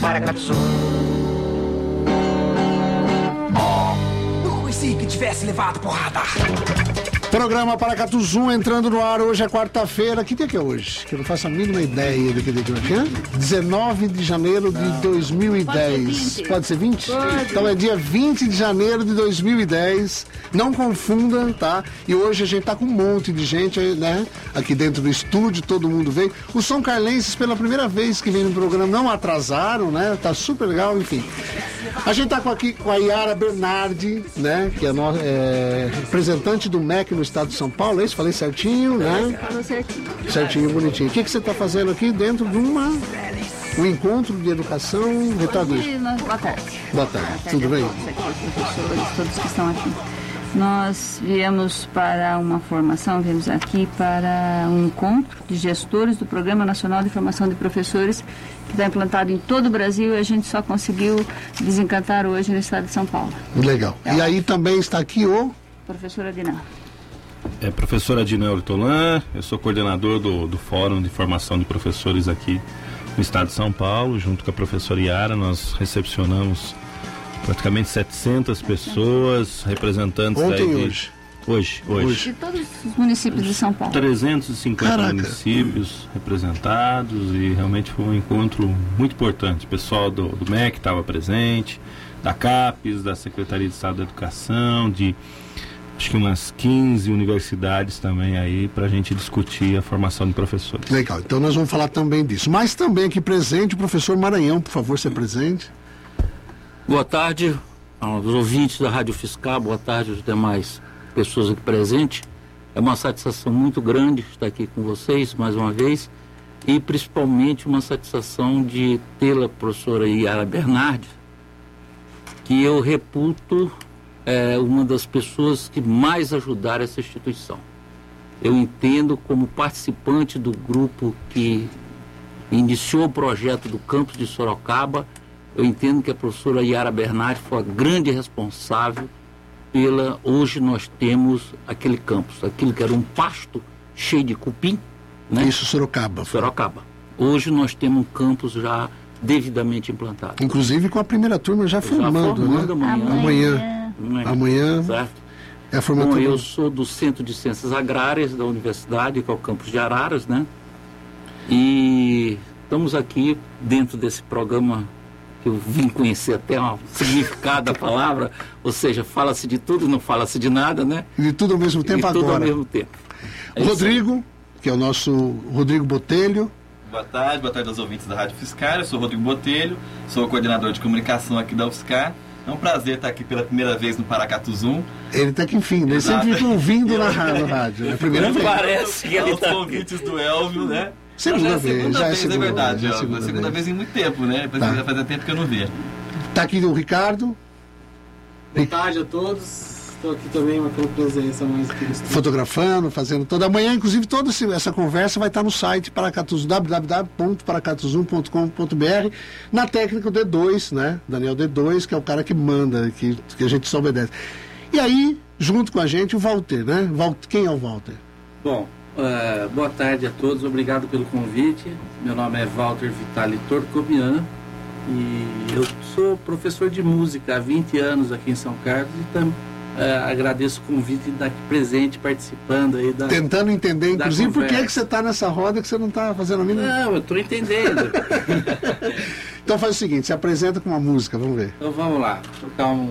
Paracatu. Oh, não conheci que tivesse levado porrada. Programa Paracatu Zoom entrando no ar. Hoje é quarta-feira. Que dia que é hoje? Que eu não faço a mínima ideia do que dia que é. 19 de janeiro de 2010. Pode ser 20? Então é dia 20 de janeiro de 2010. Não confunda, tá? E hoje a gente tá com um monte de gente, né? Aqui dentro do estúdio, todo mundo veio. Os São Carlenses, pela primeira vez que vem no programa, não atrasaram, né? Tá super legal, enfim. A gente tá com aqui com a Yara Bernardi, né? Que é, no, é representante do MEC no estado de São Paulo, é isso? Falei certinho, né? Falou certinho. Certinho, bonitinho. O que, que você está fazendo aqui dentro de uma um encontro de educação nós- Boa tarde. Boa tarde, Boa tarde tudo bem? todos que estão aqui. Nós viemos para uma formação, viemos aqui para um encontro de gestores do Programa Nacional de Formação de Professores, que está implantado em todo o Brasil e a gente só conseguiu desencantar hoje no estado de São Paulo. Legal. E aí também está aqui o Professora Diná. É professora Adina Hortolan, eu sou coordenador do, do Fórum de Formação de Professores aqui no estado de São Paulo. Junto com a professora Yara, nós recepcionamos praticamente 700 pessoas, representantes Ontem aí e de- hoje? Hoje, hoje. De todos os municípios de São Paulo. 350 Caraca. municípios representados e realmente foi um encontro muito importante. O pessoal do, do MEC estava presente, da CAPES, da Secretaria de Estado da Educação, de acho que umas 15 universidades também aí para a gente discutir a formação de professores. Legal, então nós vamos falar também disso. Mas também aqui presente o professor Maranhão, por favor, ser presente. Boa tarde aos ouvintes da Rádio Fiscal, boa tarde aos demais pessoas aqui presentes. É uma satisfação muito grande estar aqui com vocês mais uma vez e principalmente uma satisfação de tê-la, professora Yara Bernardi, que eu reputo é, uma das pessoas que mais ajudaram essa instituição. Eu entendo como participante do grupo que iniciou o projeto do campus de Sorocaba, eu entendo que a professora Yara Bernardi foi a grande responsável pela. Hoje nós temos aquele campus, aquilo que era um pasto cheio de cupim, né? Isso, Sorocaba. Sorocaba. Hoje nós temos um campus já devidamente implantado. Inclusive com a primeira turma já formando, formando né? amanhã. Amanhã. Né? Amanhã Certo? é a Bom, formatura. eu sou do Centro de Ciências Agrárias da Universidade, que é o campus de Araras, né? E estamos aqui dentro desse programa que eu vim conhecer até o significado da palavra, ou seja, fala-se de tudo e não fala-se de nada, né? E de tudo ao mesmo tempo e tudo ao agora. mesmo tempo. É. Rodrigo, que é o nosso Rodrigo Botelho. Boa tarde, boa tarde aos ouvintes da Rádio Fiscal. Eu sou Rodrigo Botelho, sou o coordenador de comunicação aqui da UFSCar. É um prazer estar aqui pela primeira vez no Paracatu Zoom. Ele tá aqui, enfim, ele Exato. sempre fica ouvindo na rádio. É a primeira vez. Parece que ele aos tá- convites do Elvio, né? Segunda Já é vez, segunda já é vez, segunda é verdade, vez, é segunda É segunda vez. vez em muito tempo, né? Tá. Já fazia tempo que eu não via. Tá aqui o Ricardo, Boa tarde a todos. Estou aqui também marcando presença mais estúdio. fotografando, fazendo toda. Amanhã, inclusive, toda essa conversa vai estar no site Paracatuzum, www.paracatuzum.com.br, na técnica D2, né? Daniel D2, que é o cara que manda, que, que a gente só obedece. E aí, junto com a gente, o Walter, né? Val- Quem é o Walter? Bom, eh, boa tarde a todos, obrigado pelo convite. Meu nome é Walter Vitali Torcobian e eu sou professor de música há 20 anos aqui em São Carlos e tam, eh, agradeço o convite de estar aqui presente, participando aí da. Tentando entender, Da inclusive, por que, conversa. que você está nessa roda que você não está fazendo a mínima. Não, eu estou entendendo. Então faz o seguinte, se apresenta com uma música, vamos ver. então vamos lá, tocar um.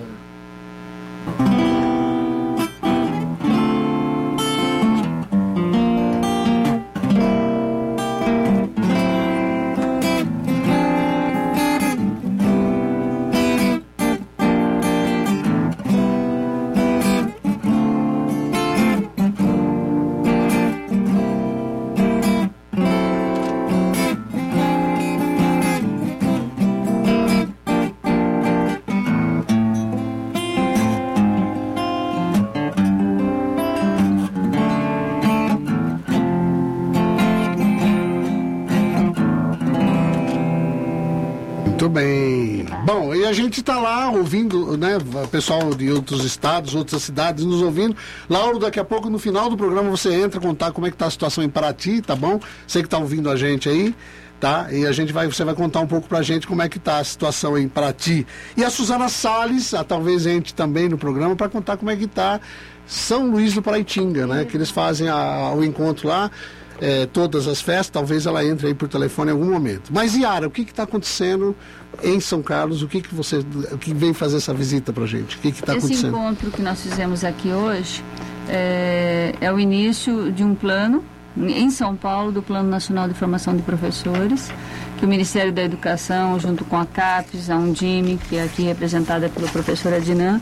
Gente está lá ouvindo, né? Pessoal de outros estados, outras cidades nos ouvindo. Lauro, daqui a pouco, no final do programa, você entra contar como é que tá a situação em Paraty, tá bom? Você que está ouvindo a gente aí, tá? E a gente vai, você vai contar um pouco pra gente como é que tá a situação em Paraty. E a Suzana Salles, a, talvez entre também no programa, para contar como é que tá São Luís do Paraitinga, né? Que eles fazem a- o encontro lá, é, todas as festas, talvez ela entre aí por telefone em algum momento. Mas Yara, o que está acontecendo em São Carlos? O que, que você o que vem fazer essa visita pra gente? O que está Esse acontecendo? encontro que nós fizemos aqui hoje é, é o início de um plano em São Paulo, do Plano Nacional de Formação de Professores, que o Ministério da Educação, junto com a CAPES, a Undime, que é aqui representada pelo professor Adnan,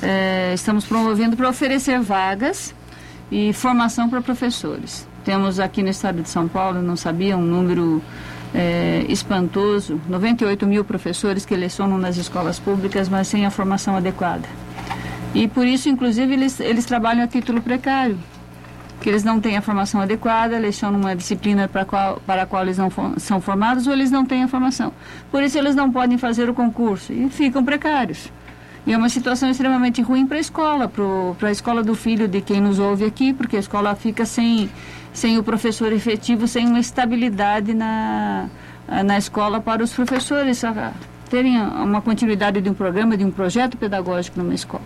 é, estamos promovendo para oferecer vagas e formação para professores. Temos aqui no estado de São Paulo, não sabia, um número é, espantoso, 98 mil professores que lecionam nas escolas públicas, mas sem a formação adequada. E por isso, inclusive, eles, eles trabalham a título precário, que eles não têm a formação adequada, lecionam uma disciplina para, qual, para a qual eles não fo- são formados ou eles não têm a formação. Por isso, eles não podem fazer o concurso e ficam precários. E é uma situação extremamente ruim para a escola, para a escola do filho de quem nos ouve aqui, porque a escola fica sem, sem o professor efetivo, sem uma estabilidade na, na escola para os professores terem uma continuidade de um programa, de um projeto pedagógico numa escola.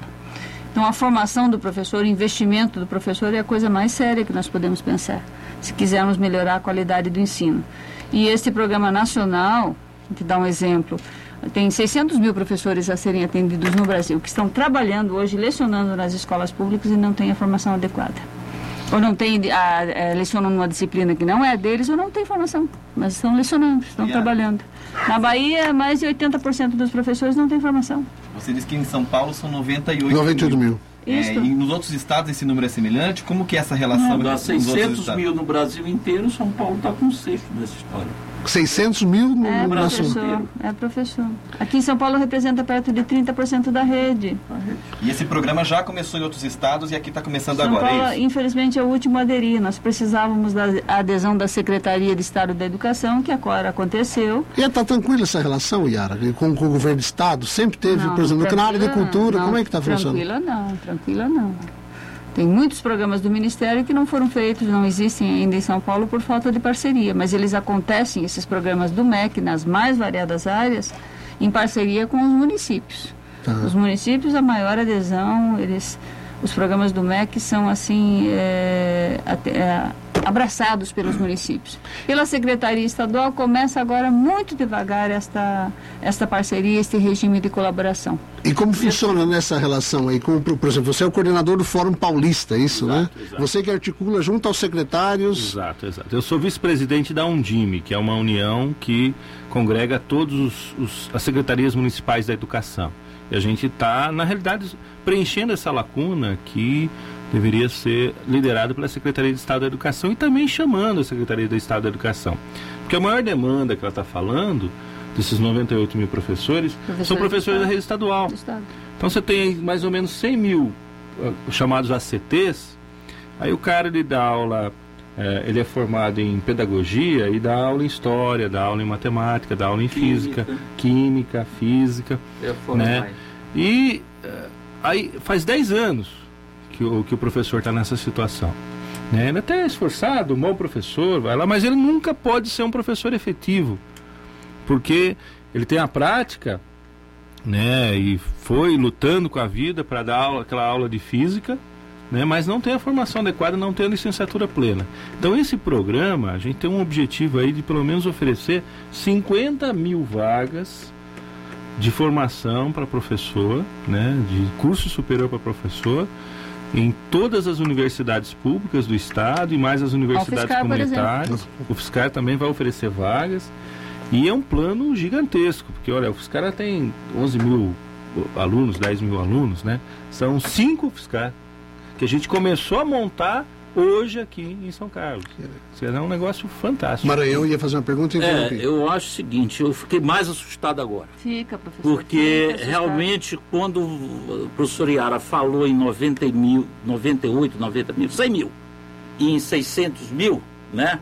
Então, a formação do professor, o investimento do professor é a coisa mais séria que nós podemos pensar, se quisermos melhorar a qualidade do ensino. E este programa nacional, que dá um exemplo, tem 600 mil professores a serem atendidos no Brasil, que estão trabalhando hoje, lecionando nas escolas públicas e não têm a formação adequada. Ou não tem, a, é, lecionam numa disciplina que não é deles, ou não tem formação, mas estão lecionando, estão a- trabalhando. Na Bahia, mais de 80% dos professores não têm formação. Você disse que em São Paulo são 98, 98 mil. É, Isso. e nos outros estados esse número é semelhante? Como que é essa relação Dá nos outros 600 estados? mil no Brasil inteiro, São Paulo está com um sexto dessa história. 600 mil no, É, no professor. É, professor. Aqui em São Paulo representa perto de 30% da rede. E esse programa já começou em outros estados e aqui está começando São agora, Paulo, é isso? infelizmente, é o último a aderir. Nós precisávamos da adesão da Secretaria de Estado da Educação, que agora aconteceu. E está tranquila essa relação, Yara, com, com o governo do Estado? Sempre teve, Não, por exemplo, na área de cultura, não. como é que está funcionando? Tranquila não, tranquila não. Tem muitos programas do Ministério que não foram feitos, não existem ainda em São Paulo por falta de parceria, mas eles acontecem, esses programas do MEC, nas mais variadas áreas, em parceria com os municípios. Tá. Os municípios, a maior adesão, eles, os programas do MEC são assim, é, até- é, abraçados pelos municípios. Pela Secretaria Estadual começa agora muito devagar esta, esta parceria, este regime de colaboração. E como funciona nessa relação aí? Com, por exemplo, você é o coordenador do Fórum Paulista, é isso, né? exato. Você que articula junto aos secretários. Exato, exato. Eu sou vice-presidente da Undime, que é uma união que congrega todas as secretarias municipais da educação. E a gente está, na realidade, preenchendo essa lacuna que deveria ser liderada pela Secretaria de Estado da Educação e também chamando a Secretaria de Estado da Educação. Porque a maior demanda que ela está falando, desses 98 mil professores, Professores são professores da rede estadual. Então você tem mais ou menos 100 mil ah, chamados ACTs, aí o cara ele dá aula, eh, ele é formado em pedagogia e dá aula em história, dá aula em matemática, dá aula em física, química, física, É né? E eh, aí faz 10 anos que o, que o professor está nessa situação. Né? Ele até é esforçado, um bom professor, vai lá, mas ele nunca pode ser um professor efetivo, porque ele tem a prática, né, e foi lutando com a vida para dar aula, aquela aula de física, né, mas não tem a formação adequada, não tem a licenciatura plena. Então esse programa, a gente tem um objetivo aí de pelo menos oferecer 50 mil vagas de formação para professor, né, de curso superior para professor, em todas as universidades públicas do estado e mais as universidades UFSCar, comunitárias. O FSCAR também vai oferecer vagas. E é um plano gigantesco, porque olha, o FSCAR tem 11 mil alunos, 10 mil alunos, né? São cinco FSCAR que a gente começou a montar hoje aqui em São Carlos. Será um negócio fantástico. Maranhão ia fazer uma pergunta e É, eu acho o seguinte, eu fiquei mais assustado agora. Fica, professor. Porque realmente, quando o professor Iara falou em 90 mil, 98, 90 mil, 100 mil e em 600 mil, né?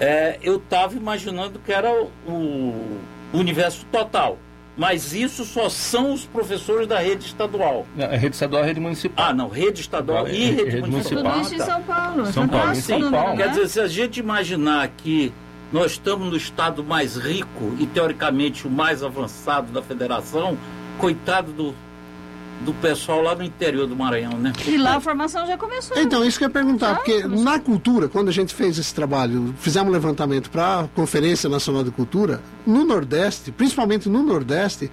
É, eu estava imaginando que era o, o universo total. Mas isso só são os professores da rede estadual. A rede estadual, a rede municipal. Ah, não, rede estadual É, e rede, rede municipal. Tudo isso em. São Paulo. São Paulo, em sim, São Paulo. Quer dizer, se a gente imaginar que Nós estamos no estado mais rico e teoricamente o mais avançado da federação. Coitado do, do pessoal lá no interior do Maranhão, né? E lá a formação já começou. Então, isso que eu ia perguntar, Ah, porque começou. na cultura, quando a gente fez esse trabalho, fizemos um levantamento para a Conferência Nacional de Cultura, no Nordeste, principalmente no Nordeste,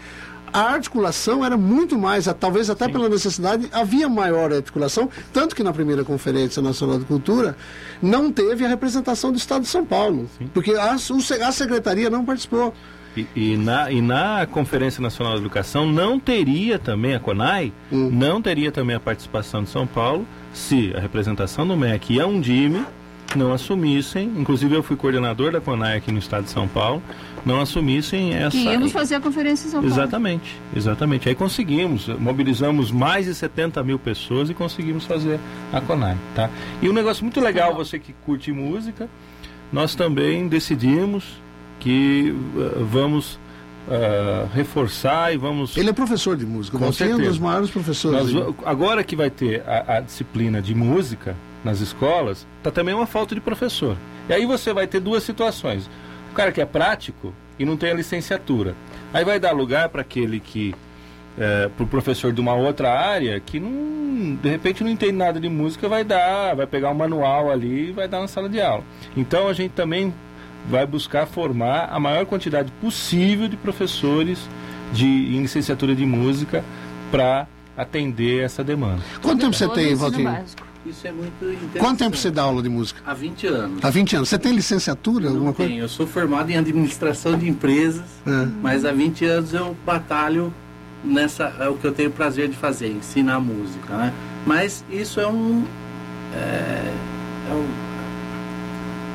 a articulação era muito mais, talvez até pela necessidade, havia maior articulação, tanto que na primeira Conferência Nacional de Cultura não teve a representação do Estado de São Paulo, porque a, a Secretaria não participou. E, e na, e na Conferência Nacional de Educação não teria também a CONAI, Hum. não teria também a participação de São Paulo se a representação do MEC e a Undime não assumissem, inclusive eu fui coordenador da CONAI aqui no estado de São Paulo, não assumissem essa. Que íamos fazer a conferência em São Paulo. Exatamente, exatamente. Aí conseguimos, mobilizamos mais de 70 mil pessoas e conseguimos fazer a CONAI, tá? E um negócio muito legal, você que curte música, nós também decidimos que eh, vamos eh, reforçar e vamos... Ele é professor de música, Com Valtinho é um dos maiores professores. Nós agora que vai ter a, a disciplina de música nas escolas, tá também uma falta de professor. E aí você vai ter duas situações. O cara que é prático e não tem a licenciatura. Aí vai dar lugar para aquele que para o professor de uma outra área que não, de repente não entende nada de música, vai dar, vai pegar um manual ali e vai dar na sala de aula. Então a gente também vai buscar formar a maior quantidade possível de professores de em licenciatura de música para atender essa demanda. Quanto tempo você tem, Valtinho? básico. Isso é muito interessante. Quanto tempo você dá aula de música? Há 20 anos. Há 20 anos. Você tem licenciatura, alguma Não coisa? tenho. Eu sou formado em administração de empresas, É. mas há 20 anos eu batalho nessa. É o que eu tenho prazer de fazer, ensinar música, né? Mas isso é um. É, é um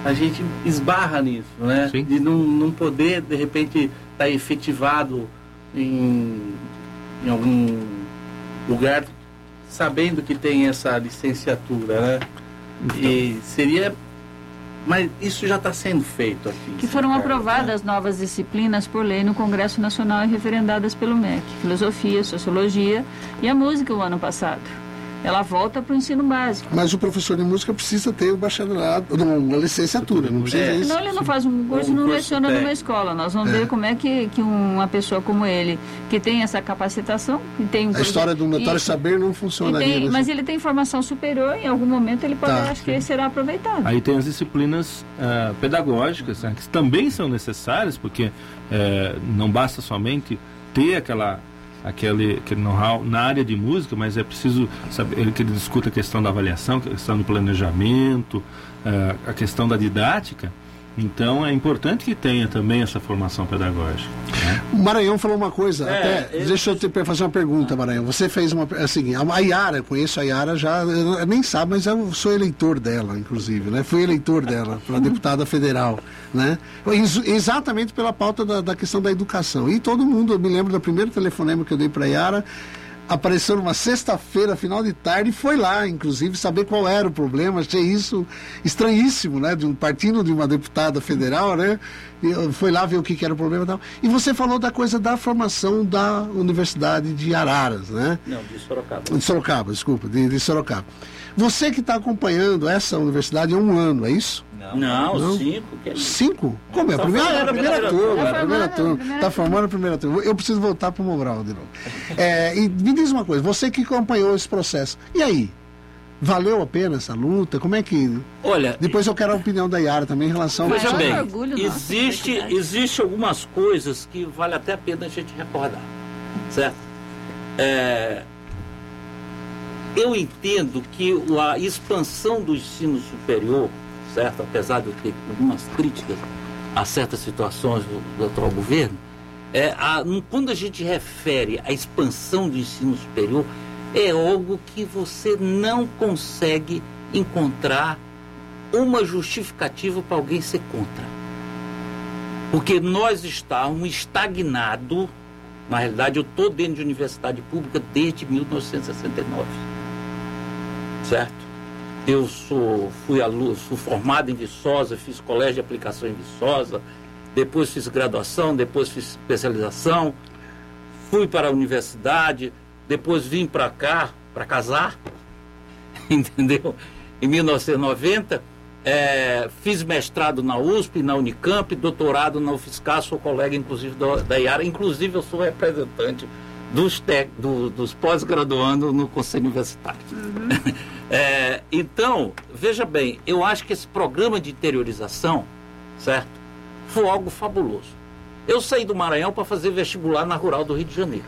a gente esbarra nisso, né? Sim. De não, não poder, de repente, estar efetivado em, em algum lugar sabendo que tem essa licenciatura, né? E seria. Mas isso já está sendo feito aqui. Que foram né? aprovadas novas disciplinas por lei no Congresso Nacional e referendadas pelo MEC. Filosofia, Sociologia e a Música o ano passado. Ela volta para o ensino básico. Mas o professor de música precisa ter o bacharelado, não, uma licenciatura, não precisa É. isso. Senão ele não faz um curso e Um não curso leciona numa técnico. escola. Nós vamos ver como é que, que uma pessoa como ele, que tem essa capacitação, que tem um A história do notório e- saber não funcionaria. tem- nesse- mas ele tem formação superior, em algum momento ele pode, Tá. acho que será aproveitado. Aí tem as disciplinas ah, pedagógicas, né, que também são necessárias, porque eh, não basta somente ter aquela, aquele, aquele know-how na área de música, mas é preciso saber ele- que ele discuta a questão da avaliação, a questão do planejamento, ah, a questão da didática. Então é importante que tenha também essa formação pedagógica. né? O Maranhão falou uma coisa, É, até, eu- deixa eu te fazer uma pergunta, Maranhão. Você fez uma. Seguinte, a Yara, eu conheço a Yara já, nem sabe, mas eu sou eleitor dela, inclusive, né? Fui eleitor dela para deputada federal, né? Ex- Exatamente pela pauta da, da questão da educação. E todo mundo, eu me lembro do primeiro telefonema que eu dei para a Yara. Apareceu numa sexta-feira, final de tarde, e foi lá, inclusive, saber qual era o problema. Achei isso estranhíssimo, né? De um partido de uma deputada federal, né? E eu- foi lá ver o que, que era o problema e tal. E você falou da coisa da formação da Universidade de Araras, né? Não, de Sorocaba. De Sorocaba, desculpa, de, de Sorocaba. Você que está acompanhando essa universidade há um ano, é isso? Não, Não? cinco. Que é? Cinco? Como é? A Tá primeira, é a primeira primeira turma. turma. a primeira Tá formando a turma. primeira Está formando a primeira turma. Eu preciso voltar para o Mobral de novo. É, e me diz uma coisa, você que acompanhou esse processo, e aí? Valeu a pena essa luta? Como é que. Olha, Depois eu quero a opinião da Yara também em relação ao. Veja bem, existe, verdade. existe algumas coisas que vale até a pena a gente recordar, certo? É, eu entendo que a expansão do ensino superior, certo? Apesar de eu ter algumas críticas a certas situações do, do atual governo, é, a- quando a gente refere à expansão do ensino superior, é algo que você não consegue encontrar uma justificativa para alguém ser contra. Porque nós estávamos estagnados, na realidade eu estou dentro de universidade pública desde 1969. Certo? Eu sou, fui aluno, sou formado em Viçosa, fiz colégio de aplicação em Viçosa, depois fiz graduação, depois fiz especialização, fui para a universidade, depois vim para cá para casar, entendeu? Em 1990 É, fiz mestrado na USP, na Unicamp, doutorado na UFSCar, sou colega, inclusive, do, da IARA. Inclusive, eu sou representante dos, do, dos pós-graduando no Conselho Universitário. É, então, veja bem, eu acho que esse programa de interiorização, certo? Foi algo fabuloso. Eu saí do Maranhão para fazer vestibular na Rural do Rio de Janeiro.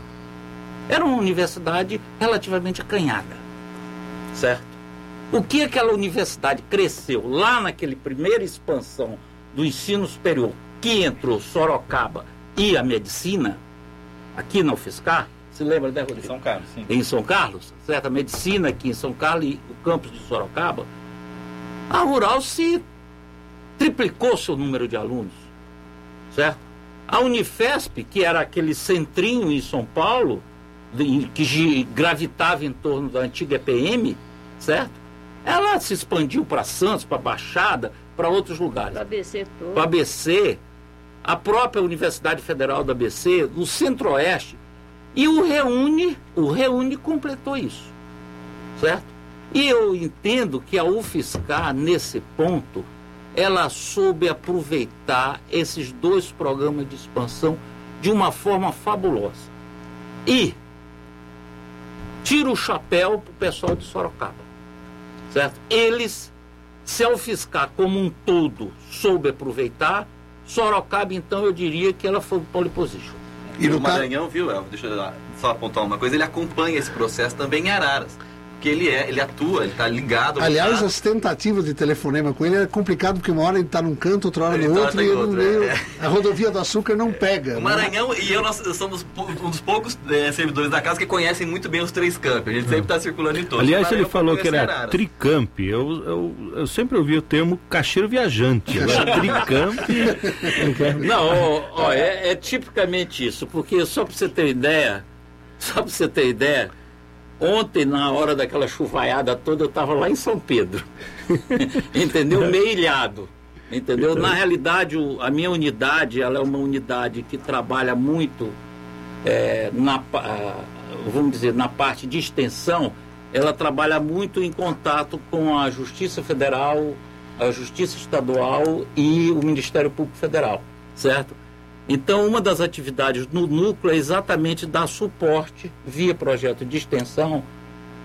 Era uma universidade relativamente acanhada, certo? O que aquela universidade cresceu lá naquele primeira expansão do ensino superior, que entrou Sorocaba e a medicina, aqui na UFSCar, se lembra, né, Rodrigo? São Carlos, sim. Em São Carlos, certo? A medicina aqui em São Carlos e o campus de Sorocaba, a Rural se triplicou seu número de alunos, certo? A Unifesp, que era aquele centrinho em São Paulo, que gravitava em torno da antiga EPM, certo? Ela se expandiu para Santos, para Baixada, para outros lugares Do ABC todo. o ABC, a própria Universidade Federal do ABC, no Centro-Oeste, e o Reúne, o Reúne completou isso, certo? E eu entendo que a UFSCar, nesse ponto, ela soube aproveitar esses dois programas de expansão de uma forma fabulosa. E tiro o chapéu para o pessoal de Sorocaba, certo? Eles se a UFSCar como um todo soube aproveitar, Sorocaba, então, eu diria que ela foi pole position. E E no Maranhão, viu, Elvio? Deixa eu só apontar uma coisa. Ele acompanha esse processo também em Araras. Porque ele é, ele atua, ele está ligado. Aliás, as tentativas de telefonema com ele é complicado, porque uma hora ele está num canto, outra hora Ele no tá- outro, tá e no outro, meio, é. a rodovia do açúcar não pega. O né? Maranhão e eu nós somos um dos poucos eh, servidores da casa que conhecem muito bem os três campos. A gente sempre está circulando em todos. Aliás, ele falou que era tricamp. Eu, eu, eu sempre ouvi o termo caixeiro viajante. Tricamp. Não, ó, ó, é, é tipicamente isso, porque só para você ter ideia, só para você ter ideia, ontem, na hora daquela chuvaiada toda, eu estava lá em São Pedro. entendeu? Meio ilhado. Entendeu? Na realidade, o- a minha unidade, ela é uma unidade que trabalha muito é, na, vamos dizer, na parte de extensão, ela trabalha muito em contato com a Justiça Federal, a Justiça Estadual e o Ministério Público Federal, certo? Então, uma das atividades no núcleo é exatamente dar suporte, via projeto de extensão,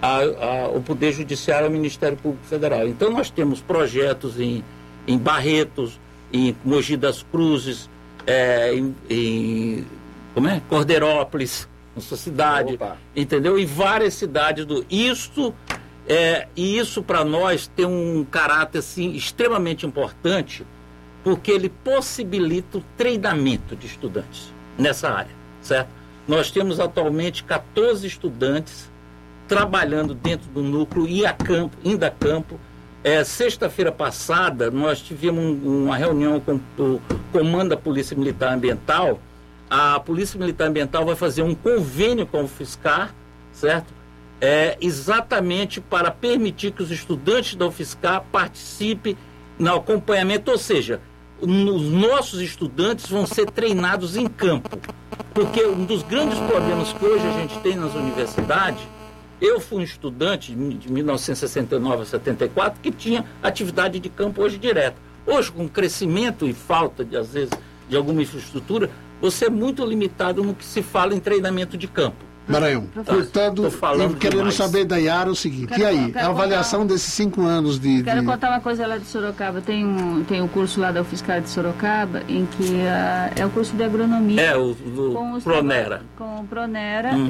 ao Poder Judiciário e ao Ministério Público Federal. Então, nós temos projetos em, em Barretos, em Mogi das Cruzes, é, em, em como é? Cordeirópolis, na sua cidade, Opa. entendeu? Em várias cidades do isto é, e isso para nós tem um caráter assim extremamente importante, porque ele possibilita o treinamento de estudantes nessa área, certo? Nós temos atualmente 14 estudantes trabalhando dentro do núcleo e a campo, indo a campo. É, Sexta-feira passada, nós tivemos um- uma reunião com o Comando da Polícia Militar Ambiental. A Polícia Militar Ambiental vai fazer um convênio com o FISCAR, certo? É, exatamente para permitir que os estudantes da UFSCar participem no acompanhamento, ou seja, os nossos estudantes vão ser treinados em campo. Porque um dos grandes problemas que hoje a gente tem nas universidades, eu fui um estudante de 1969 a 74 que tinha atividade de campo hoje direta. Hoje, com crescimento e falta, de, às vezes, de alguma infraestrutura, você é muito limitado no que se fala em treinamento de campo. Maranhão, portanto, Tô falando eu querendo demais. saber da Yara o seguinte, Quero e aí, quero a avaliação desses cinco anos de... Quero de- contar uma coisa lá de Sorocaba. Tem um, tem um curso lá da UFSCar de Sorocaba, em que ah, é o curso de agronomia. É, o do com os Pronera. Com o Pronera Uhum.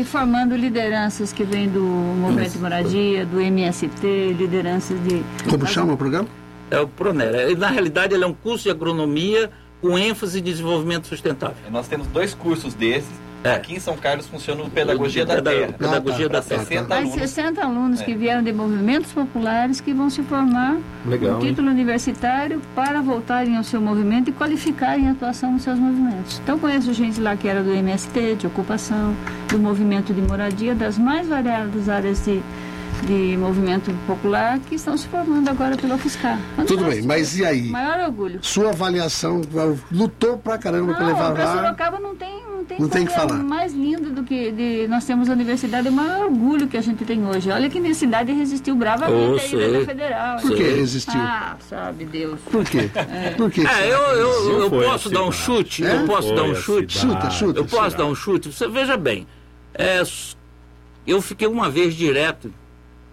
e formando lideranças que vêm do Movimento de Moradia, do MST, lideranças de. Como chama o programa? É o Pronera. Na realidade, ele é um curso de agronomia com ênfase em desenvolvimento sustentável. Nós temos dois cursos desses. É. Aqui em São Carlos funciona o Pedagogia da Peda- Terra. Pedagogia da Terra. 60 Mais alunos. 60 alunos É. que vieram de movimentos populares que vão se formar Legal, com hein? título universitário para voltarem ao seu movimento e qualificarem a atuação nos seus movimentos. Então conheço gente lá que era do MST, de ocupação, do movimento de moradia, das mais variadas áreas de, de movimento popular que estão se formando agora pela UFSCar. Tudo bem, mas e aí? Maior orgulho. Sua avaliação, lutou pra caramba pra Não, levar para lá... Sorocaba não tem, não tem, Não tem que coisa falar. mais linda do que de, nós temos a universidade, é o maior orgulho que a gente tem hoje. Olha que minha cidade resistiu bravamente Oh, aí federal. Por que resistiu? Ah, sabe Deus. Por quê? Por quê? É, eu, eu, eu posso dar um chute? É? Eu posso Foi dar um chute? Chuta, chuta. Eu posso dar um chute? Você veja bem, é, eu fiquei uma vez direto,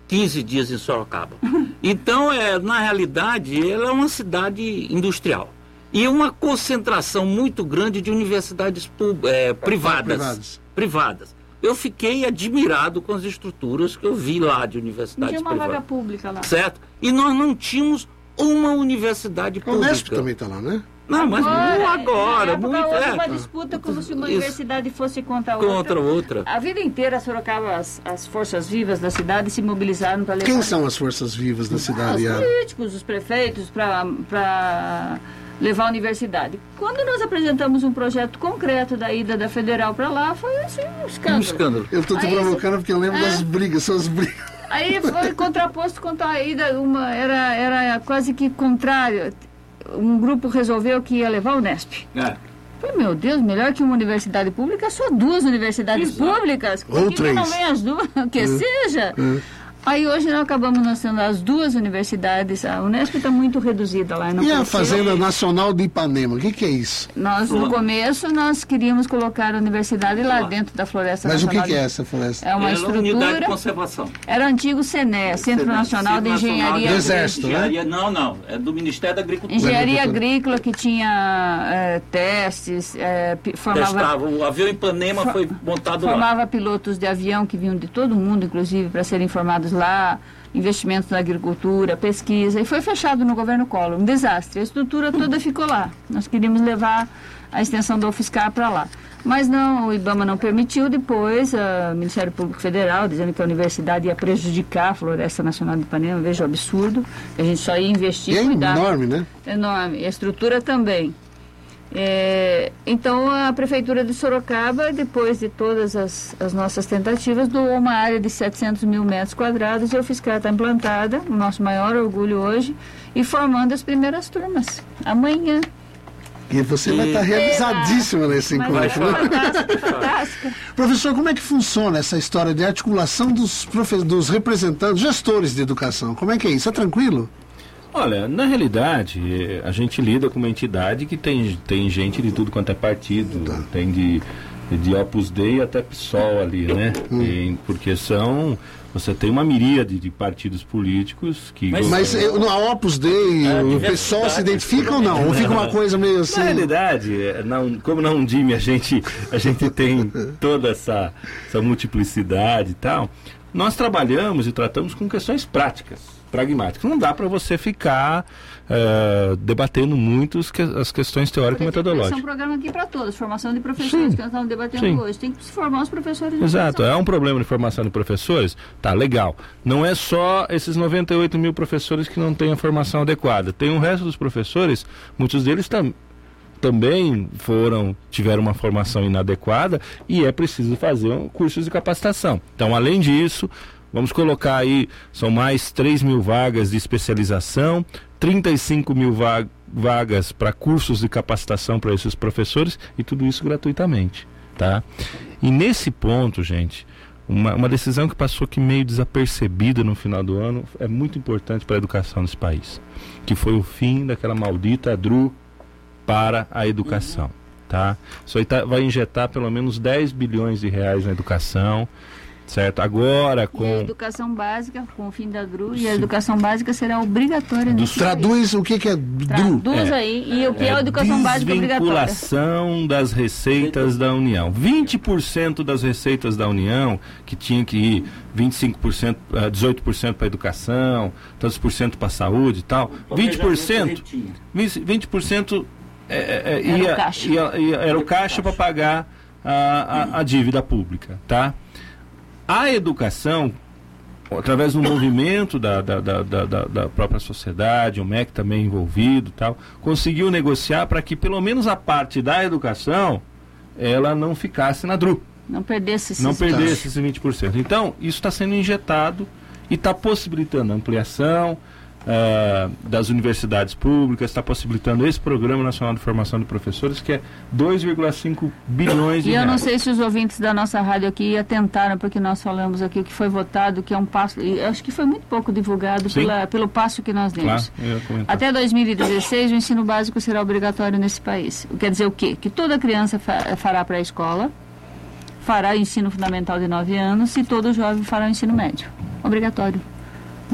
15 dias em Sorocaba. Então, é, na realidade, ela é uma cidade industrial. E uma concentração muito grande de universidades pub- é, privadas, privadas. privadas. Eu fiquei admirado com as estruturas que eu vi lá de universidades tinha uma vaga privadas. pública lá. Certo? E nós não tínhamos uma universidade O pública. Unesp também está lá, né? Não, mas não agora, época, muito houve é, uma disputa como se uma Isso. universidade fosse contra a outra. contra outra. A vida inteira, Sorocaba, as, as forças vivas da cidade se mobilizaram para levar Quem são as forças vivas da os cidade? Yara? políticos, os prefeitos, para levar a universidade. Quando nós apresentamos um projeto concreto da ida da federal para lá, foi assim, um Um escândalo. escândalo. Eu tô te Aí, provocando porque eu lembro É. das brigas, são as brigas. Aí foi contraposto contra a ida, uma, era, era quase que contrário. Um grupo resolveu que ia levar o Nesp. É. Falei, meu Deus, melhor que uma universidade pública, só duas universidades públicas. Ou que não três. vem as duas? Que seja. Aí hoje nós acabamos nós tendo as duas universidades. A Unesp está muito reduzida lá. Não E a. Fazenda Nacional de Ipanema, o que, que é isso? Nós, no começo, nós queríamos colocar a universidade lá dentro da Floresta Mas o que, Nacional. que é essa floresta? É uma Ela é uma unidade de estrutura. conservação. Era o antigo CENE, Centro Nacional de Centro Nacional Engenharia Do Exército, né? Não, não. É do Ministério da Agricultura. Engenharia agrícola que tinha eh, testes, pi- formava, Testava. O avião Ipanema foi montado lá. formava pilotos de avião que vinham de todo mundo, inclusive, para serem formados lá, investimentos na agricultura, pesquisa, e foi fechado no governo Collor, um desastre. A estrutura toda ficou lá. Nós queríamos levar a extensão do UFSCar para lá. Mas não, o IBAMA não permitiu, depois o Ministério Público Federal, dizendo que a universidade ia prejudicar a Floresta Nacional de Ipanema, veja o absurdo, a gente só ia investir E é cuidar enorme, né? enorme. E a estrutura também. É, então a prefeitura de Sorocaba, depois de todas as, as nossas tentativas, doou uma área de 700 mil metros quadrados e a UFSCar está implantada, o nosso maior orgulho hoje, e formando as primeiras turmas. Amanhã. E você vai estar realizadíssima nesse Mas é encontro. né? fantástica, fantástica. Professor, como é que funciona essa história de articulação dos, profe- dos representantes, gestores de educação? Como é que é isso? É tranquilo? Olha, na realidade, eh, a gente lida com uma entidade que tem, tem gente de tudo quanto é partido, tem de, de Opus Dei até PSOL ali, né? E- porque são. Você tem uma miríade de partidos políticos que. Mas- Mas eu, no a Opus Dei, É, o pessoal se identifica ou não? Ou fica uma coisa meio assim? Na realidade, eh, não, como na Undime a gente, a gente tem toda essa, essa multiplicidade e tal, nós trabalhamos e tratamos com questões práticas, pragmáticas. Não dá para você ficar eh, debatendo muito as que- as questões Esse é um teórico-metodológicas. programa aqui para todos, formação de professores Sim. que nós estamos debatendo Sim. hoje. Tem que se formar os professores Exato, é um problema de formação de professores? Tá, legal. Não é só esses 98 mil professores que não têm a formação adequada. Tem o resto dos professores, muitos deles tam, também foram, tiveram uma formação inadequada e é preciso fazer um, cursos de capacitação. Então, além disso, vamos colocar aí, são mais 3 mil vagas de especialização, 35 mil va- vagas para cursos de capacitação para esses professores e tudo isso gratuitamente, tá? E nesse ponto, gente, uma, uma decisão que passou aqui meio desapercebida no final do ano é muito importante para a educação desse país, que foi o fim daquela maldita DRU para a educação, tá? Isso aí tá- vai injetar pelo menos 10 bilhões de reais na educação, certo? Agora E a com educação básica, com o fim da GRU, e a educação básica será obrigatória país. Traduz o que, que é DRU. Traduz aí. E o que é, a educação básica obrigatória? desvinculação das receitas da União. 20% das receitas da União, que tinha que ir 25%, eh, 18% para educação, tantos por cento para saúde e tal, 20%, 20% é, é, é, Era o ia, caixa. ia- ia- era o caixa para pagar a, a- a dívida pública, tá? A educação, através do movimento da, da, da, da, própria sociedade, o MEC também envolvido e tal, conseguiu negociar para que pelo menos a parte da educação ela não ficasse na DRU, Não perdesse esses não perdesse esses 20%. Então, isso está sendo injetado e está possibilitando ampliação, ah, das universidades públicas, está possibilitando esse Programa Nacional de Formação de Professores, que é 2,5 bilhões de E eu reais. não sei se os ouvintes da nossa rádio aqui atentaram, porque nós falamos aqui o que foi votado, que é um passo, e acho que foi muito pouco divulgado Sim. pela, pelo passo que nós demos. Claro. Até 2016, o ensino básico será obrigatório nesse país. Quer dizer o quê? Que toda criança fa- fará para a escola, fará o ensino fundamental de 9 anos e todo jovem fará o ensino médio. Obrigatório.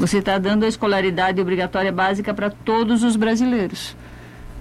Você está dando a escolaridade obrigatória básica para todos os brasileiros.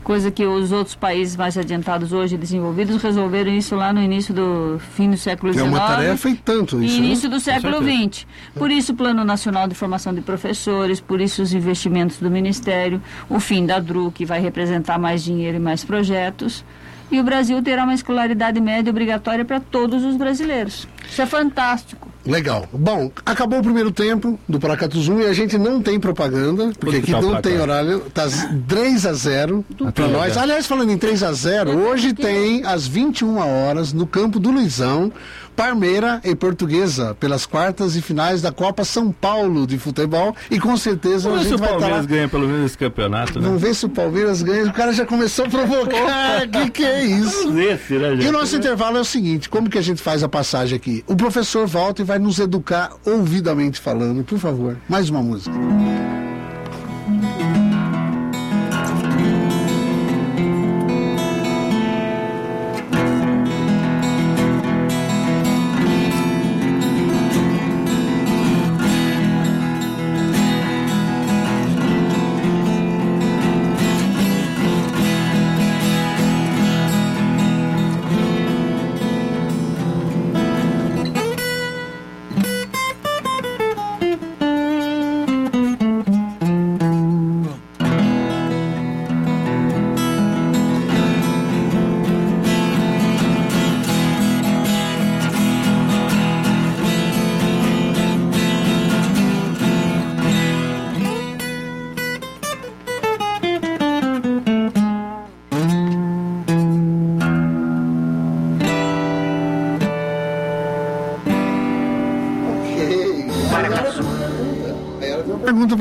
Coisa que os outros países mais adiantados hoje, desenvolvidos, resolveram isso lá no início do fim do século É XIX. uma tarefa e tanto isso, né? início do século. XX. Por isso, o Plano Nacional de Formação de Professores, por isso, os investimentos do Ministério, o fim da DRU, que vai representar mais dinheiro e mais projetos. E o Brasil terá uma escolaridade média obrigatória para todos os brasileiros. Isso é fantástico. Legal. Bom, acabou o primeiro tempo do Paracatuzum e a gente não tem propaganda, porque aqui tá não tem horário. Tá 3 a 0 para nós. Aliás, falando em 3 a 0 hoje tem às 21 horas no campo do Luizão, Parmeira e Portuguesa, pelas quartas e finais da Copa São Paulo de futebol. E com certeza Vamos a ver se gente o. Palmeiras ganha pelo menos esse campeonato, né? Vamos ver se o Palmeiras ganha. O cara já começou a provocar. Que que é isso? Esse, né, E o gente? nosso intervalo é o seguinte: como que a gente faz a passagem aqui? O professor volta e vai nos educar ouvidamente falando. Por favor, mais uma música.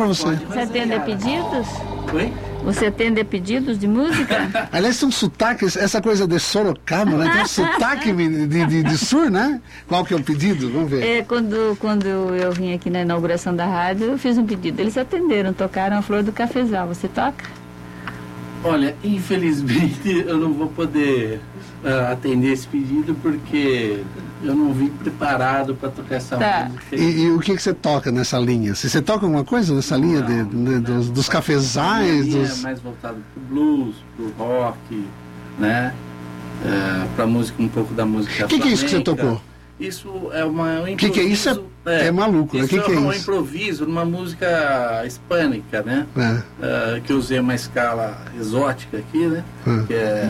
Você. Você atende a pedidos? Oi? Você atende a pedidos de música? Aliás, tem um sotaque, essa coisa de Sorocaba, né? Tem um sotaque de, de, de sur, né? Qual que é o pedido? Vamos ver. É, quando, quando eu vim aqui na inauguração da rádio, eu fiz um pedido. Eles atenderam, tocaram a Flor do Cafezal. Você toca? Olha, infelizmente eu não vou poder ah, atender esse pedido porque eu não vim preparado para tocar essa Tá. música. E, e o que, que você toca nessa linha? Se você toca alguma coisa nessa linha de, de- dos, dos cafezais? Minha Dos... é mais voltado pro blues, pro rock, né? É, pra música, um pouco da música O que, que é isso que você tocou? Isso é uma, um Que que é isso? improviso- É maluco, né? Isso Que que é um isso? improviso numa música hispânica, né? É. Ah, que eu usei uma escala exótica aqui, né? Hum. Que é...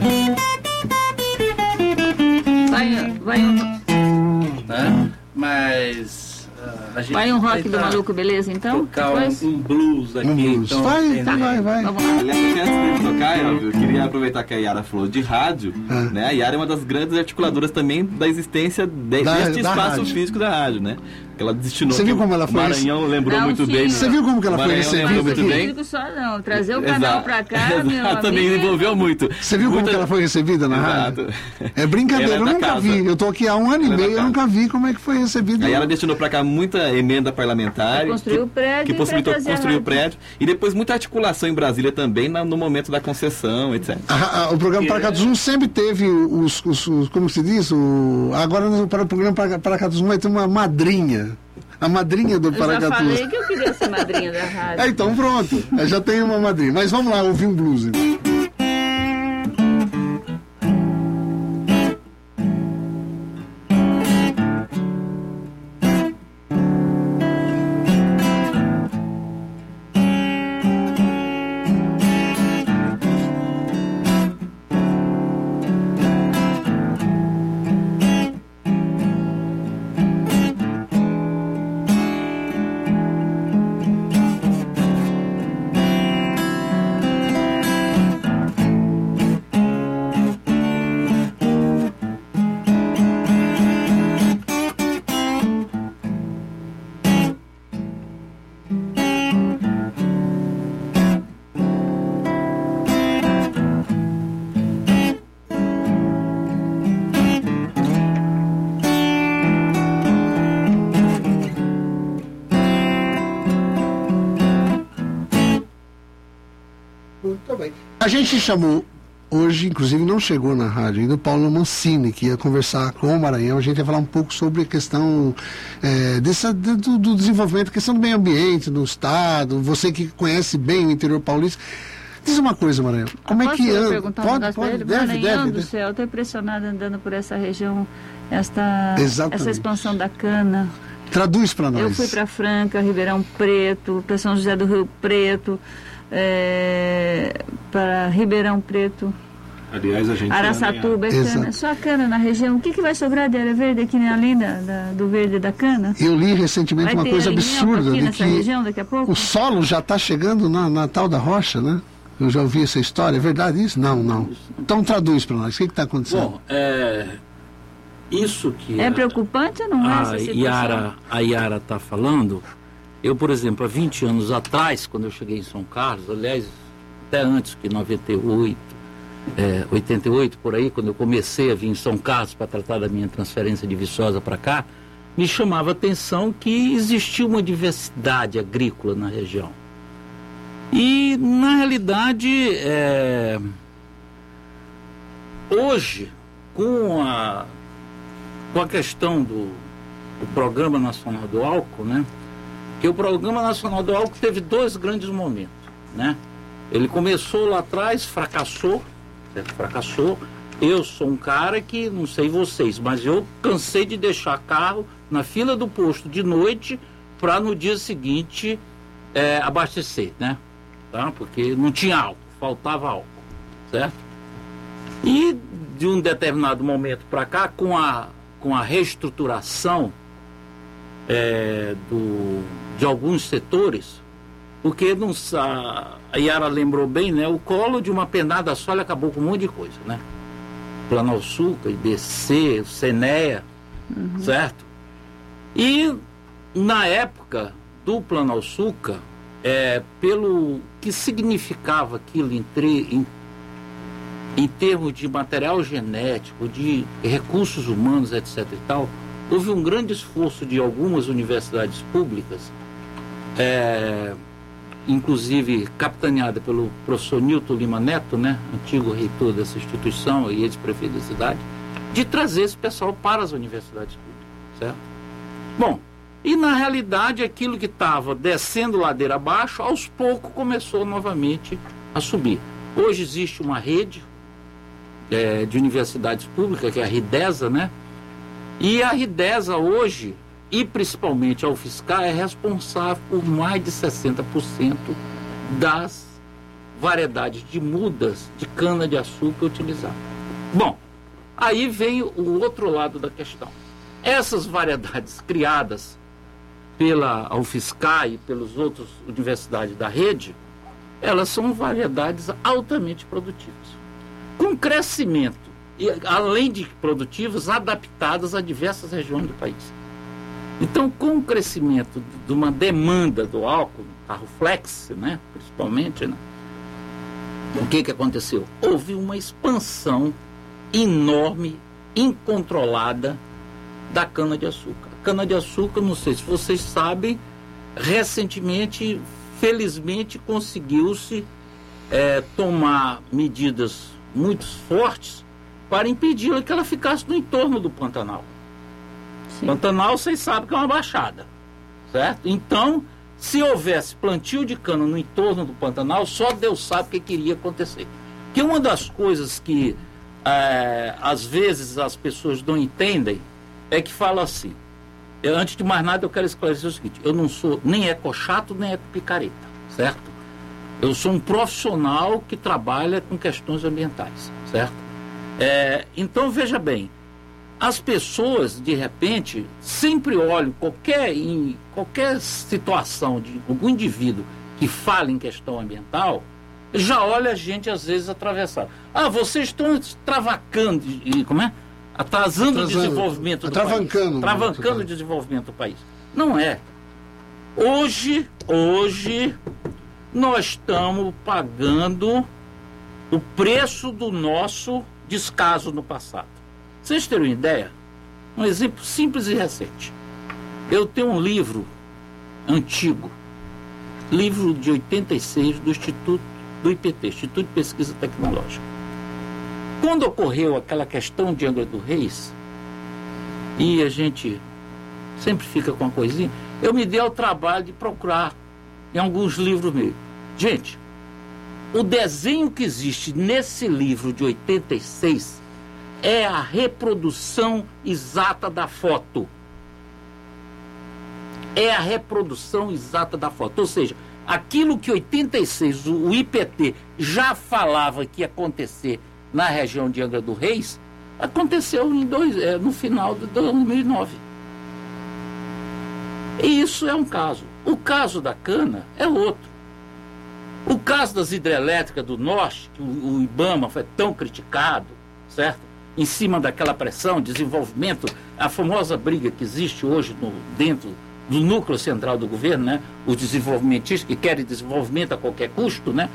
Vai, vai, um, Né? Mas... ah, a gente vai um rock do maluco, beleza? Então, Tocar um, um blues aqui. Um blues. Então, Vai, tá, vai, vai. Aliás, antes dele tocar, Elvio, eu queria aproveitar que a Yara falou de rádio, Ah. né? A Yara é uma das grandes articuladoras também da existência de, Da- deste da espaço rádio. físico da rádio, né? Ela destinou. Você viu como ela o foi Maranhão lembrou Não, muito sim. bem. Você viu como que ela foi Maranhão lembrou recebida muito bem. Só não, trazer o canal pra cá, meu Exato, também amigo. envolveu muito. Você viu como Muita- que ela foi recebida na rádio? Exato. É brincadeira, é eu nunca casa. vi. Eu tô aqui há um ano e Ela é meio, eu nunca vi como é que foi recebida. Aí ela destinou pra cá muita emenda parlamentar. Que- o prédio Que e possibilitou construir o rádio. prédio. E depois muita articulação em Brasília também no momento da concessão, etc. A- a- o programa Paracatuzum sempre teve os, os- os- como se diz, o, agora no- para o programa Para- Paracatuzum vai ter uma madrinha. A madrinha do Eu já falei que eu queria ser madrinha da rádio. É, então pronto, eu já tenho uma madrinha. Mas vamos lá, ouvir um blues. então. Gente chamou hoje, inclusive não chegou na rádio ainda, o Paulo Mancini, que ia conversar com o Maranhão. A gente ia falar um pouco sobre a questão é, dessa, do, do desenvolvimento, questão do meio ambiente, do Estado. Você que conhece bem o interior paulista. Diz uma coisa, Maranhão. Como é que anda? Pode, pode, ele? deve, Maranhão deve, do deve. céu, estou impressionada andando por essa região, esta, Exatamente. essa expansão da cana. Traduz para nós. Eu fui para Franca, Ribeirão Preto, para São José do Rio Preto, é, para Ribeirão Preto, Aliás, a gente. Araçatuba, é Exato. cana, só cana na região. O que, que vai sobrar de área verde aqui na linda da- do verde da cana? Eu li recentemente Vai uma coisa absurda aqui de nessa que região daqui a pouco? o solo já está chegando na, na tal da rocha, né? Eu já ouvi essa história. É verdade isso? Não, não. Então traduz para nós. O que está acontecendo? Bom, é, isso que É preocupante ou não é a Yara está falando, eu, por exemplo, há 20 anos atrás, quando eu cheguei em São Carlos, aliás, até antes que 98, é, 88, por aí, quando eu comecei a vir em São Carlos para tratar da minha transferência de Viçosa para cá, me chamava a atenção que existia uma diversidade agrícola na região. E, na realidade, é, hoje, com a, com a questão do, do Programa Nacional do Álcool, né? Que o Programa Nacional do Álcool teve dois grandes momentos, né? Ele começou lá atrás, fracassou, certo? fracassou. Eu sou um cara que, não sei vocês, mas eu cansei de deixar carro na fila do posto de noite para no dia seguinte é, abastecer, né? Tá? Porque não tinha álcool, faltava álcool, certo? E de um determinado momento para cá, com a, com a reestruturação é, do, de alguns setores, porque não, a Yara lembrou bem, né? O colo de uma penada só ele acabou com um monte de coisa, né? Planalçuca, IBC, Ceneia, certo? E na época do Planalçuca, é, pelo que significava aquilo em, tre- em em termos de material genético, de recursos humanos, etc. e tal, houve um grande esforço de algumas universidades públicas, é, inclusive capitaneada pelo professor Nilton Lima Neto, né, antigo reitor dessa instituição e ex-prefeito da cidade, de trazer esse pessoal para as universidades públicas, certo? Bom, e na realidade aquilo que estava descendo ladeira abaixo, aos poucos começou novamente a subir. Hoje existe uma rede é, de universidades públicas, que é a RIDESA, né? E a RIDESA hoje, e principalmente a UFSCar, é responsável por mais de 60% das variedades de mudas de cana-de-açúcar utilizadas. Bom, aí vem o outro lado da questão. Essas variedades criadas pela UFSCar e pelas outras universidades da rede, elas são variedades altamente produtivas com crescimento, e além de produtivas, adaptadas a diversas regiões do país. Então, com o crescimento de uma demanda do álcool, carro flex, né, principalmente, né, o que, que aconteceu? Houve uma expansão enorme, incontrolada da cana-de-açúcar. Cana-de-açúcar, não sei se vocês sabem, recentemente, felizmente, conseguiu-se é, tomar medidas muito fortes para impedir que ela ficasse no entorno do Pantanal. Sim. Pantanal, vocês sabem que é uma baixada, certo? Então, se houvesse plantio de cana no entorno do Pantanal, só Deus sabe o que queria acontecer. Que uma das coisas que é, às vezes as pessoas não entendem é que fala assim. eu, antes de mais nada, eu quero esclarecer o seguinte: eu não sou nem ecochato nem ecopicareta, certo? Eu sou um profissional que trabalha com questões ambientais, certo? É, então, veja bem, as pessoas, de repente, sempre olham qualquer, em qualquer situação de algum indivíduo que fala em questão ambiental, já olha a gente, às vezes, atravessar. Ah, vocês estão extravacando, e- como é? Atrasando, o Atrasando, desenvolvimento do atravancando país. muito, Travancando o desenvolvimento do país. Não é. Hoje, hoje, nós estamos pagando o preço do nosso descaso no passado. Vocês terem uma ideia? Um exemplo simples e recente. Eu tenho um livro antigo, livro de 86 do Instituto do IPT, Instituto de Pesquisa Tecnológica. Quando ocorreu aquela questão de Angra do Reis, e a gente sempre fica com uma coisinha, eu me dei ao trabalho de procurar em alguns livros meus. Gente, o desenho que existe nesse livro de 86 é a reprodução exata da foto. É a reprodução exata da foto. Ou seja, aquilo que 86 o IPT já falava que ia acontecer na região de Angra do Reis, aconteceu em dois, é, no final de 2009. E isso é um caso. O caso da cana é outro. O caso das hidrelétricas do norte, que o, IBAMA foi tão criticado, certo? Em cima daquela pressão, desenvolvimento, a famosa briga que existe hoje no, dentro do núcleo central do governo, né? Os desenvolvimentistas que querem desenvolvimento a qualquer custo, né?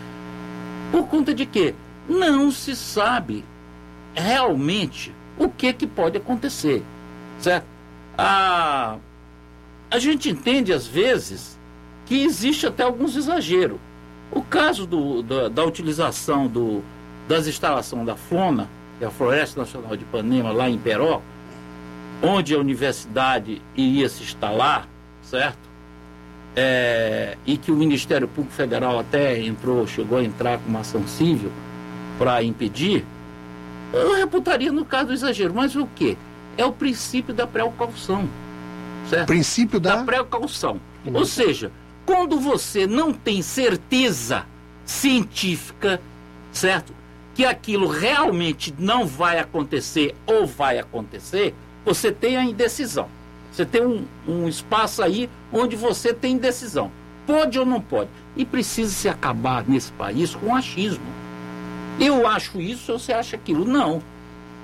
Por conta de quê? Não se sabe realmente o que, que pode acontecer, certo? A, a gente entende, às vezes, que existe até alguns exageros. O caso do, da, da, utilização do, das instalações da FLONA, que é a Floresta Nacional de Ipanema, lá em Peró, onde a universidade iria se instalar, certo? É, e que o Ministério Público Federal até entrou, chegou a entrar com uma ação civil para impedir, eu reputaria no caso do exagero. Mas o que? É o princípio da precaução. Certo? Princípio da, da precaução. Ou seja, quando você não tem certeza científica, certo? Que aquilo realmente não vai acontecer ou vai acontecer, você tem a indecisão. Você tem um, um espaço aí onde você tem indecisão. Pode ou não pode. E precisa se acabar nesse país com achismo. Eu acho isso, você acha aquilo. Não.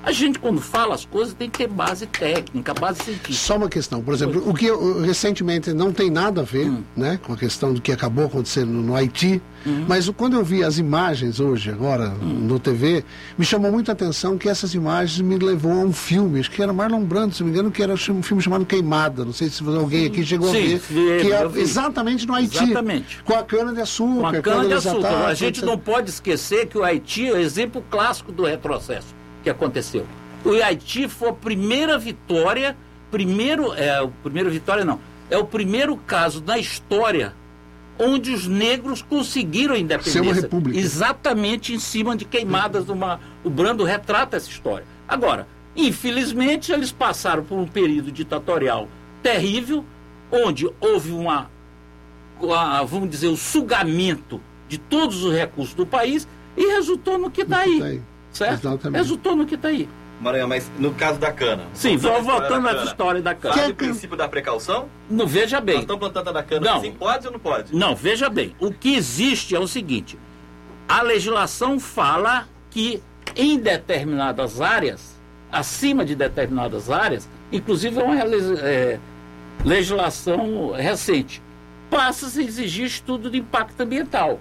A gente, quando fala as coisas, tem que ter base técnica, base científica. Só uma questão, por exemplo, o que eu, recentemente não tem nada a ver hum. né, com a questão do que acabou acontecendo no Haiti, hum. mas quando eu vi as imagens hoje, agora, hum. no TV, me chamou muita atenção que essas imagens me levou a um filme, acho que era Marlon Brando, se não me engano, que era um filme chamado Queimada, não sei se alguém aqui chegou Sim, a ver, vi, que é exatamente no Haiti, exatamente. com a cana-de-açúcar. Com a cana-de-açúcar. A gente não pode esquecer que o Haiti é o exemplo clássico do retrocesso que aconteceu. O Haiti foi a primeira vitória, primeiro, é, o primeiro vitória não, é o primeiro caso na história onde os negros conseguiram a independência. Ser uma república. Exatamente em cima de queimadas uma O Brando retrata essa história. Agora, infelizmente, eles passaram por um período ditatorial terrível, onde houve uma, uma vamos dizer, o sugamento de todos os recursos do país e resultou no que está aí. Certo? Exatamente. Resultou no que está aí. Maranhão, mas no caso da cana. Sim, vou voltando à história da cana. Sabe o princípio da precaução? Não, veja bem. Nós estamos plantando da cana não, assim, pode ou não pode? Não, veja bem. O que existe é o seguinte: a legislação fala que em determinadas áreas, acima de determinadas áreas, inclusive é uma é, legislação recente, passa-se a exigir estudo de impacto ambiental.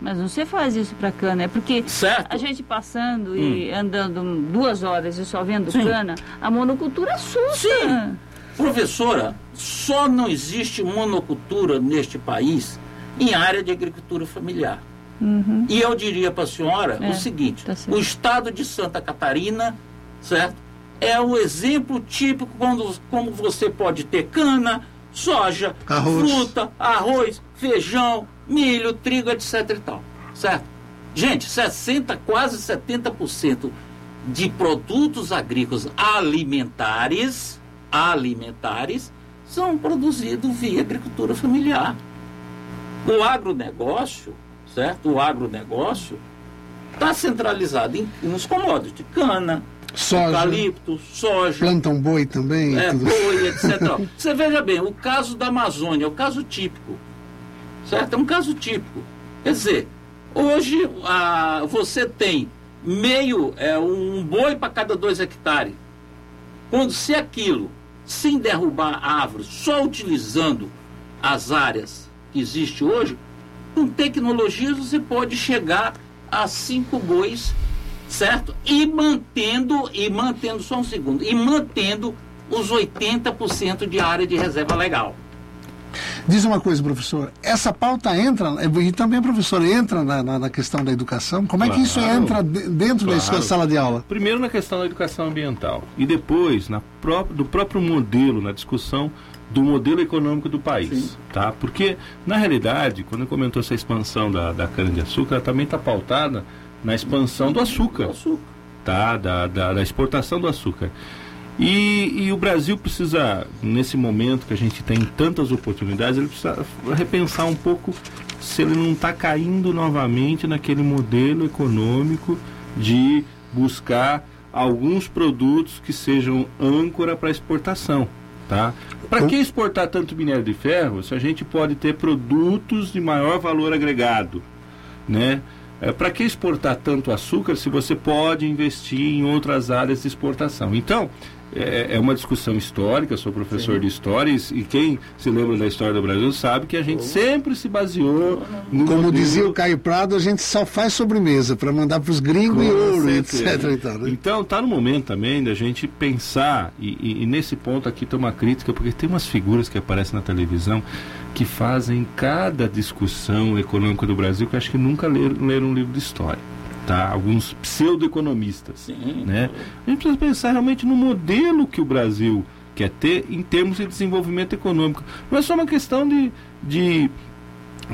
Mas não se faz isso para cana, é porque certo. a gente passando hum. e andando duas horas e só vendo Sim. cana, a monocultura assusta. Sim. Professora, só não existe monocultura neste país em área de agricultura familiar. Uhum. E eu diria para a senhora é, o seguinte: tá o estado de Santa Catarina, certo? É um exemplo típico quando como você pode ter cana, soja, arroz. fruta, arroz, feijão, milho, trigo, etc e tal. Certo? Gente, 60, quase 70% de produtos agrícolas alimentares, alimentares, são produzidos via agricultura familiar. O agronegócio, certo? O agronegócio está centralizado em, nos commodities, cana, soja, eucalipto, soja. Plantam boi também. É, tudo. boi, etc. Você veja bem, o caso da Amazônia é o caso típico. Certo? É um caso típico. Quer dizer, hoje a, você tem meio, é, um boi para cada dois hectares. Quando se aquilo, sem derrubar árvores, só utilizando as áreas que existe hoje, com tecnologias você pode chegar a cinco bois, certo? E mantendo, e mantendo, só um segundo, e mantendo os 80% de área de reserva legal. Diz uma coisa, professor, essa pauta entra, e também, professor, entra na, na, na questão da educação? Como é que isso Claro. entra de- dentro da Claro. sua sala de aula? Primeiro na questão da educação ambiental e depois na pró do próprio modelo, na discussão do modelo econômico do país, tá? Porque na realidade, quando comentou essa expansão da, da cana de açúcar, ela também está pautada na expansão do açúcar, tá? Da, da, da exportação do açúcar. E, e o Brasil precisa, nesse momento que a gente tem tantas oportunidades, ele precisa repensar um pouco se ele não está caindo novamente naquele modelo econômico de buscar alguns produtos que sejam âncora para exportação. Tá? Para que exportar tanto minério de ferro se a gente pode ter produtos de maior valor agregado? Né? Para que exportar tanto açúcar se você pode investir em outras áreas de exportação? Então, é, é uma discussão histórica, sou professor de história e, e quem se lembra da história do Brasil sabe que a gente sempre se baseou no Como modelo- dizia o Caio Prado, a gente só faz sobremesa para mandar para os gringos e Com ouro, certeza. etc. E tal, né? Então, está no momento também da gente pensar, e, e- e nesse ponto aqui tem uma crítica, porque tem umas figuras que aparecem na televisão que fazem cada discussão econômica do Brasil que eu acho que nunca leram, leram um livro de história. Tá? Alguns pseudo-economistas. Sim. Né? A gente precisa pensar realmente no modelo que o Brasil quer ter em termos de desenvolvimento econômico. Não é só uma questão de, de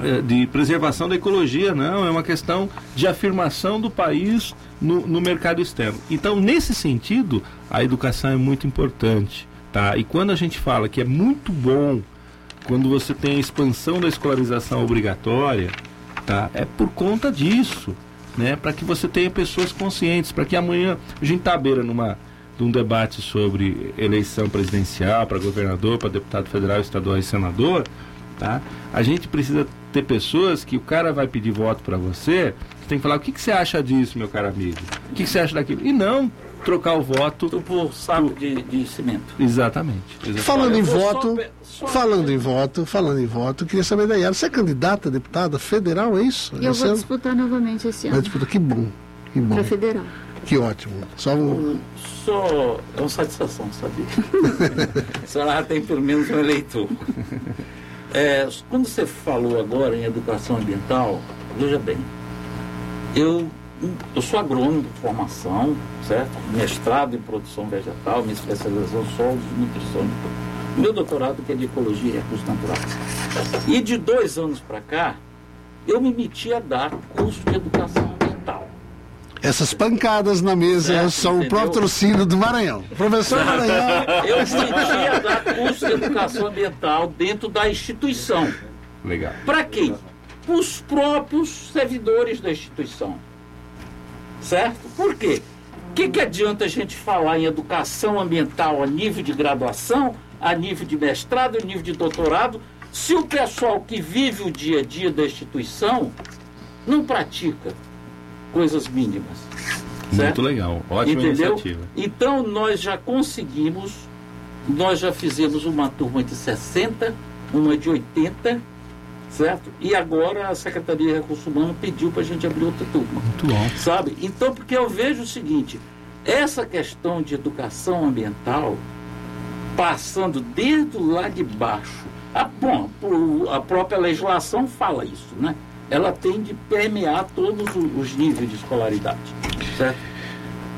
eh, de preservação da ecologia, não, é uma questão de afirmação do país no, no mercado externo. Então, nesse sentido, a educação é muito importante. Tá? E quando a gente fala que é muito bom quando você tem a expansão da escolarização obrigatória, tá? é por conta disso, né? para que você tenha pessoas conscientes, para que amanhã a gente está à beira numa, de um debate sobre eleição presidencial para governador, para deputado federal, estadual e senador, tá? A gente precisa ter pessoas que o cara vai pedir voto para você, você tem que falar o que, que você acha disso, meu caro amigo? O que, que você acha daquilo? E não trocar o voto. Tu por saco de, de cimento. Exatamente. exatamente. Falando em voto, só falando em voto, falando em voto, queria saber da Yara, você é candidata a deputada federal, é isso? Eu Esse vou ano? disputar novamente esse Vai ano disputar, que bom, que bom, para federal. que ótimo. Só um... Só é uma satisfação, sabia? a senhora já tem pelo menos um eleitor. É, quando você falou agora em educação ambiental, veja bem, eu, eu sou agrônomo de formação, certo? Mestrado em produção vegetal, minha especialização em solos e nutrição. Meu doutorado que é de ecologia e recursos naturais. E de dois anos para cá, eu me meti a dar curso de educação ambiental. Essas pancadas na mesa Certo, são o entendeu? patrocínio do Maranhão. Professor Maranhão, Eu me meti a dar curso de educação ambiental dentro da instituição. Legal. Para quem? Para os próprios servidores da instituição. Certo? Por quê? O que, que adianta a gente falar em educação ambiental a nível de graduação, a nível de mestrado, a nível de doutorado, se o pessoal que vive o dia a dia da instituição não pratica coisas mínimas? Muito certo? legal. Ótima Entendeu? iniciativa. Então nós já conseguimos, nós já fizemos uma turma de 60, uma de 80, certo? E agora a Secretaria de Recursos Humanos pediu para a gente abrir outra turma. Muito bom. Sabe? Então, porque eu vejo o seguinte, essa questão de educação ambiental, passando desde lá de baixo, a, bom, a própria legislação fala isso, né? Ela tem de permear todos os níveis de escolaridade, certo?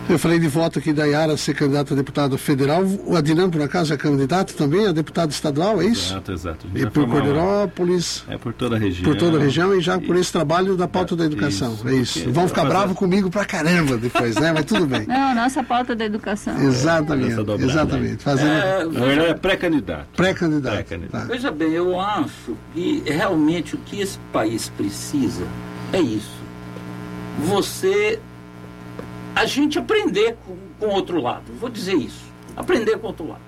Eu falei de voto aqui da Yara ser candidata a deputado federal. O Adilano, por acaso, é candidato também a deputado estadual, é isso? Exato, exato. E por Corderópolis, É por toda a região. por toda a região e já por esse trabalho da pauta da educação. Isso. É isso. Porque Vão ficar fazer- bravos comigo pra caramba depois, né? Mas tudo bem. Não, nossa pauta da educação. Exatamente, Essa dobrada exatamente. Fazendo É, Na verdade, é pré-candidato. pré-candidato. Pré-candidato. Tá. Veja bem, eu acho que realmente o que esse país precisa é isso. Você. A gente aprender com, com outro lado. Vou dizer isso. Aprender com outro lado.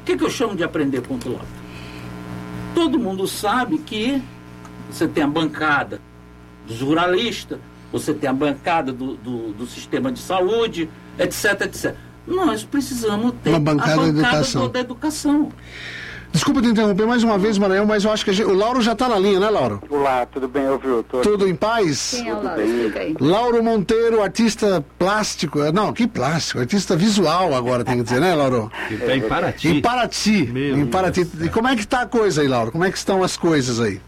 O que, que eu chamo de aprender com outro lado? Todo mundo sabe que você tem a bancada dos ruralistas, você tem a bancada do, do, do sistema de saúde, etc, etc. Nós precisamos ter Uma bancada a da bancada da educação. Desculpa te interromper mais uma vez, Maranhão, mas eu acho que a gente- o Lauro já está na linha, né, Lauro? Olá, tudo bem, ouviu? Tô... Tudo em paz? Quem é o Lauro? Explica aí. Lauro Monteiro, artista plástico. Não, que plástico? Artista visual agora, tem que dizer, né, Lauro? Ele tá em Paraty. Em Paraty. Meu em Paraty. E como é que tá a coisa aí, Lauro? Como é que estão as coisas aí?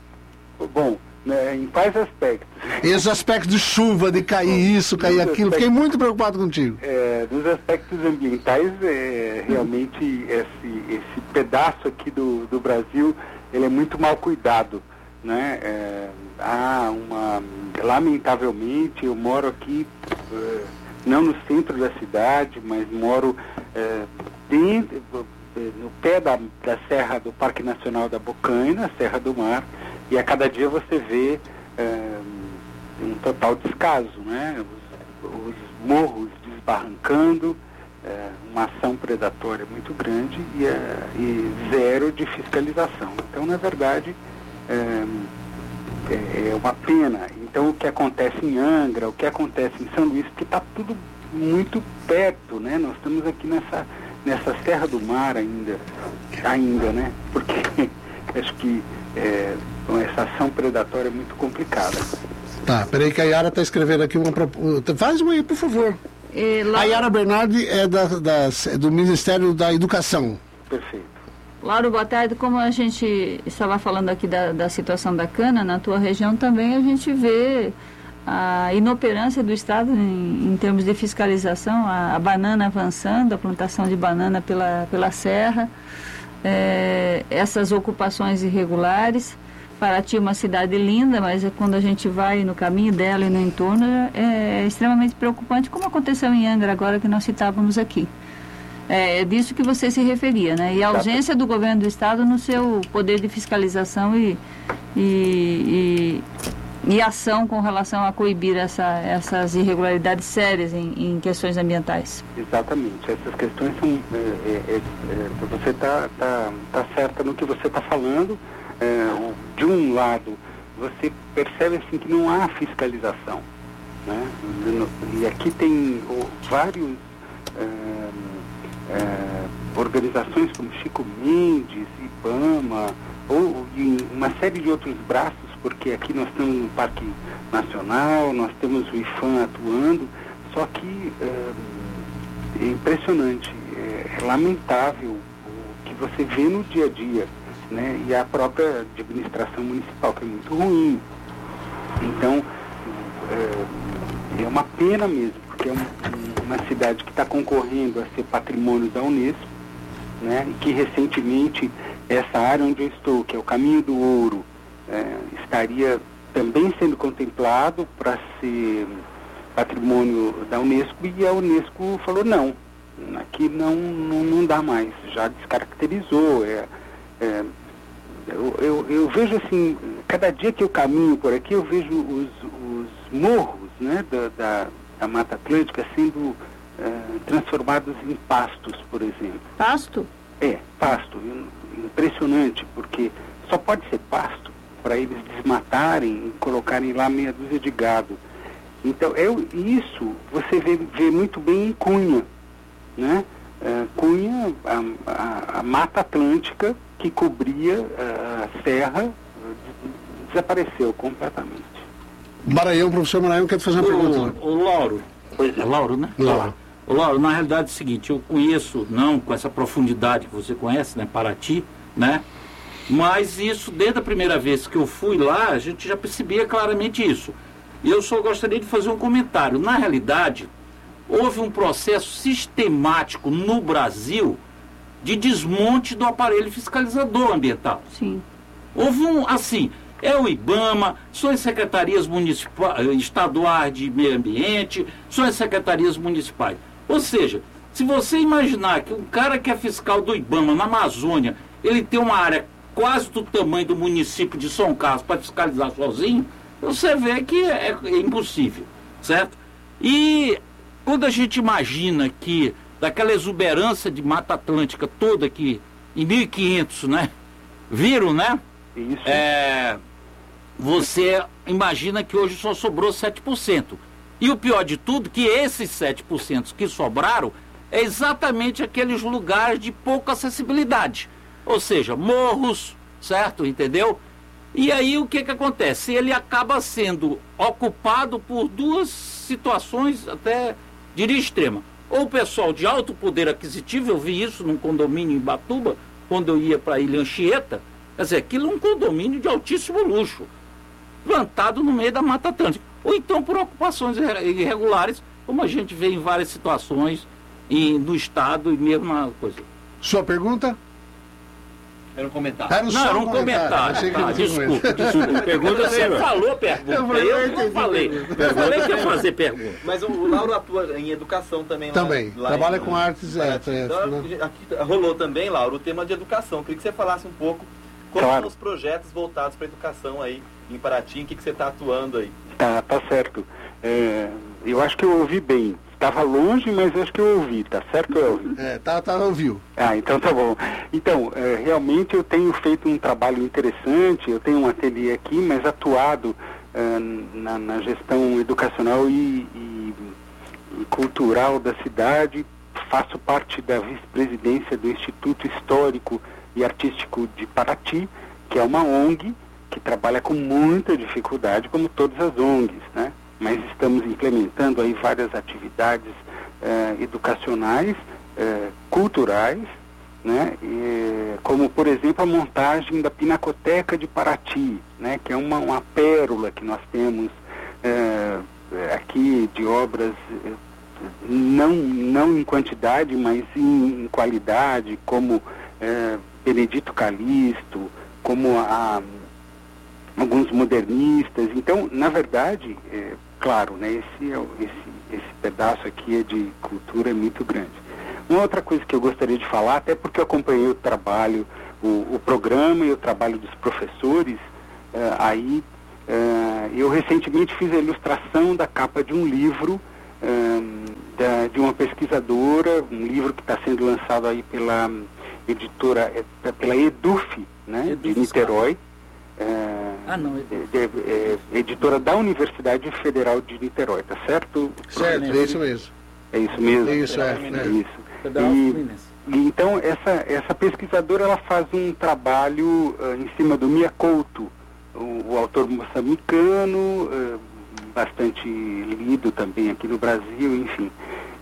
Bom, né, em quais aspectos? E os aspectos de chuva, de cair isso, cair aquilo. Fiquei muito preocupado contigo. É, nos aspectos ambientais, é, realmente esse, esse pedaço aqui do, do Brasil, ele é muito mal cuidado, né? É, há uma, lamentavelmente, eu moro aqui, é, não no centro da cidade, mas moro é, dentro, é, no pé da, da Serra do Parque Nacional da Bocaina, Serra do Mar, e a cada dia você vê é, um total descaso, né? Os, os morros desbarrancando, é, uma ação predatória muito grande e, é, e zero de fiscalização. Então, na verdade, é, é, uma pena. Então, o que acontece em Angra, o que acontece em São Luís, que está tudo muito perto, né? Nós estamos aqui nessa, nessa Serra do Mar ainda, ainda, né? Porque acho que é, essa ação predatória é muito complicada. Tá, peraí que a Yara tá escrevendo aqui uma proposta. Faz uma aí, por favor. E, A Lauro, Yara Bernardi é da, das- é do Ministério da Educação. Perfeito. Lauro, boa tarde. Como a gente estava falando aqui da, da situação da cana, na tua região também a gente vê a inoperância do Estado em, em termos de fiscalização, a, a banana avançando, a plantação de banana pela, pela serra, eh, essas ocupações irregulares. Paraty é uma cidade linda, mas é quando a gente vai no caminho dela e no entorno é, é extremamente preocupante, como aconteceu em Angra agora que nós citávamos aqui. É, é disso que você se referia, né? E a ausência do governo do estado no seu poder de fiscalização e, e, e, e ação com relação a coibir essa, essas irregularidades sérias em, em questões ambientais. Exatamente. Essas questões são. é, é, é, é, você está tá, tá certa no que você está falando. É, de um lado, você percebe assim que não há fiscalização. Né? E aqui tem o, vários é, é, organizações como Chico Mendes, IBAMA, ou uma série de outros braços, porque aqui nós temos um Parque Nacional, nós temos o IFAM atuando, só que é, é impressionante, é, é lamentável o que você vê no dia a dia, né? E a própria administração municipal, que é muito ruim. Então, é, é uma pena mesmo, porque é um- uma cidade que está concorrendo a ser patrimônio da Unesco, né? E que recentemente essa área onde eu estou, que é o Caminho do Ouro, é, estaria também sendo contemplado para ser patrimônio da Unesco e a Unesco falou não, aqui não, não, não dá mais, já descaracterizou. É, é, eu, eu, eu vejo assim, cada dia que eu caminho por aqui, eu vejo os, os morros né, da, da, da Mata Atlântica sendo é, transformados em pastos, por exemplo. Pasto? É, pasto. Impressionante, porque só pode ser pasto para eles desmatarem e colocarem lá meia dúzia de gado. Então, eu, isso você vê, vê muito bem em Cunha. Né? É, Cunha, a, a- a Mata Atlântica que cobria eh, a serra, desapareceu completamente. Maranhão, professor Maranhão, quer te fazer uma pergunta. O, o Lauro. É Lauro, né? Lauro. O Lauro, na realidade é o seguinte, eu conheço, não com essa profundidade que você conhece, né, Paraty, né? Mas isso, desde a primeira vez que eu fui lá, a gente já percebia claramente isso. E eu só gostaria de fazer um comentário. Na realidade, houve um processo sistemático no Brasil de desmonte do aparelho fiscalizador ambiental. Sim. Houve um, assim, é o IBAMA, são as secretarias municipais, estaduais de meio ambiente, são as secretarias municipais. Ou seja, se você imaginar que um cara que é fiscal do IBAMA na Amazônia, ele tem uma área quase do tamanho do município de São Carlos para fiscalizar sozinho, você vê que é, é impossível, certo? E quando a gente imagina que daquela exuberância de Mata Atlântica toda que em 1500, né? Viram, né? Isso. É, você imagina que hoje só sobrou 7%. E o pior de tudo, que esses 7% que sobraram é exatamente aqueles lugares de pouca acessibilidade. Ou seja, morros, certo? Entendeu? E aí o que, que acontece? Ele acaba sendo ocupado por duas situações até diria extrema. Ou o pessoal de alto poder aquisitivo, eu vi isso num condomínio em Batuba, quando eu ia para Ilha Anchieta, quer dizer, aquilo é um condomínio de altíssimo luxo, plantado no meio da Mata Atlântica. Ou então por ocupações irregulares, como a gente vê em várias situações e no Estado e mesmo na coisa. Sua pergunta? Era um comentário. Era Não, só era um comentário. Que Tá, não desculpa, desculpa. Pergunta você falou pergunta. Eu falei, eu Eu não entendi. falei. Eu falei que ia fazer pergunta. Mas o, o Lauro atua em educação também. Também. Lá, lá Trabalha em- com artes, é, é, Então, né? aqui rolou também, Lauro, o tema de educação. Queria que você falasse um pouco como Claro. são os projetos voltados para a educação aí em Paraty, em que, que você está atuando aí. Tá, tá certo. É, eu acho que eu ouvi bem. Estava longe, mas acho que eu ouvi, tá certo, Elvio? É, tá, tá, ouviu. Ah, então tá bom. Então, é, realmente eu tenho feito um trabalho interessante, eu tenho um ateliê aqui, mas atuado é, na, na gestão educacional e, e- e cultural da cidade. Faço parte da vice-presidência do Instituto Histórico e Artístico de Paraty, que é uma ONG que trabalha com muita dificuldade, como todas as ONGs, né? Mas estamos implementando aí várias atividades eh, educacionais, eh, culturais, né? E, como por exemplo a montagem da Pinacoteca de Paraty, né? Que é uma, uma pérola que nós temos eh, aqui de obras eh, não, não em quantidade, mas em, em qualidade, como eh, Benedito Calixto, como a, alguns modernistas. Então, na verdade, é, claro, né, esse, é esse, esse pedaço aqui é de cultura muito grande. Uma outra coisa que eu gostaria de falar, até porque eu acompanhei o trabalho, o, o programa e o trabalho dos professores, eh, aí eh, eu recentemente fiz a ilustração da capa de um livro eh, da- de uma pesquisadora, um livro que está sendo lançado aí pela hum, editora, pela Eduf, né, de Niterói. eh, Ah, não. é, é, é, editora da Universidade Federal de Niterói, tá certo? Certo, é isso mesmo. É isso mesmo? É isso, é, É isso. E-. E então, essa, essa pesquisadora ela faz um trabalho ah, em cima do Mia Couto, o, o autor moçambicano, ah, bastante lido também aqui no Brasil, enfim.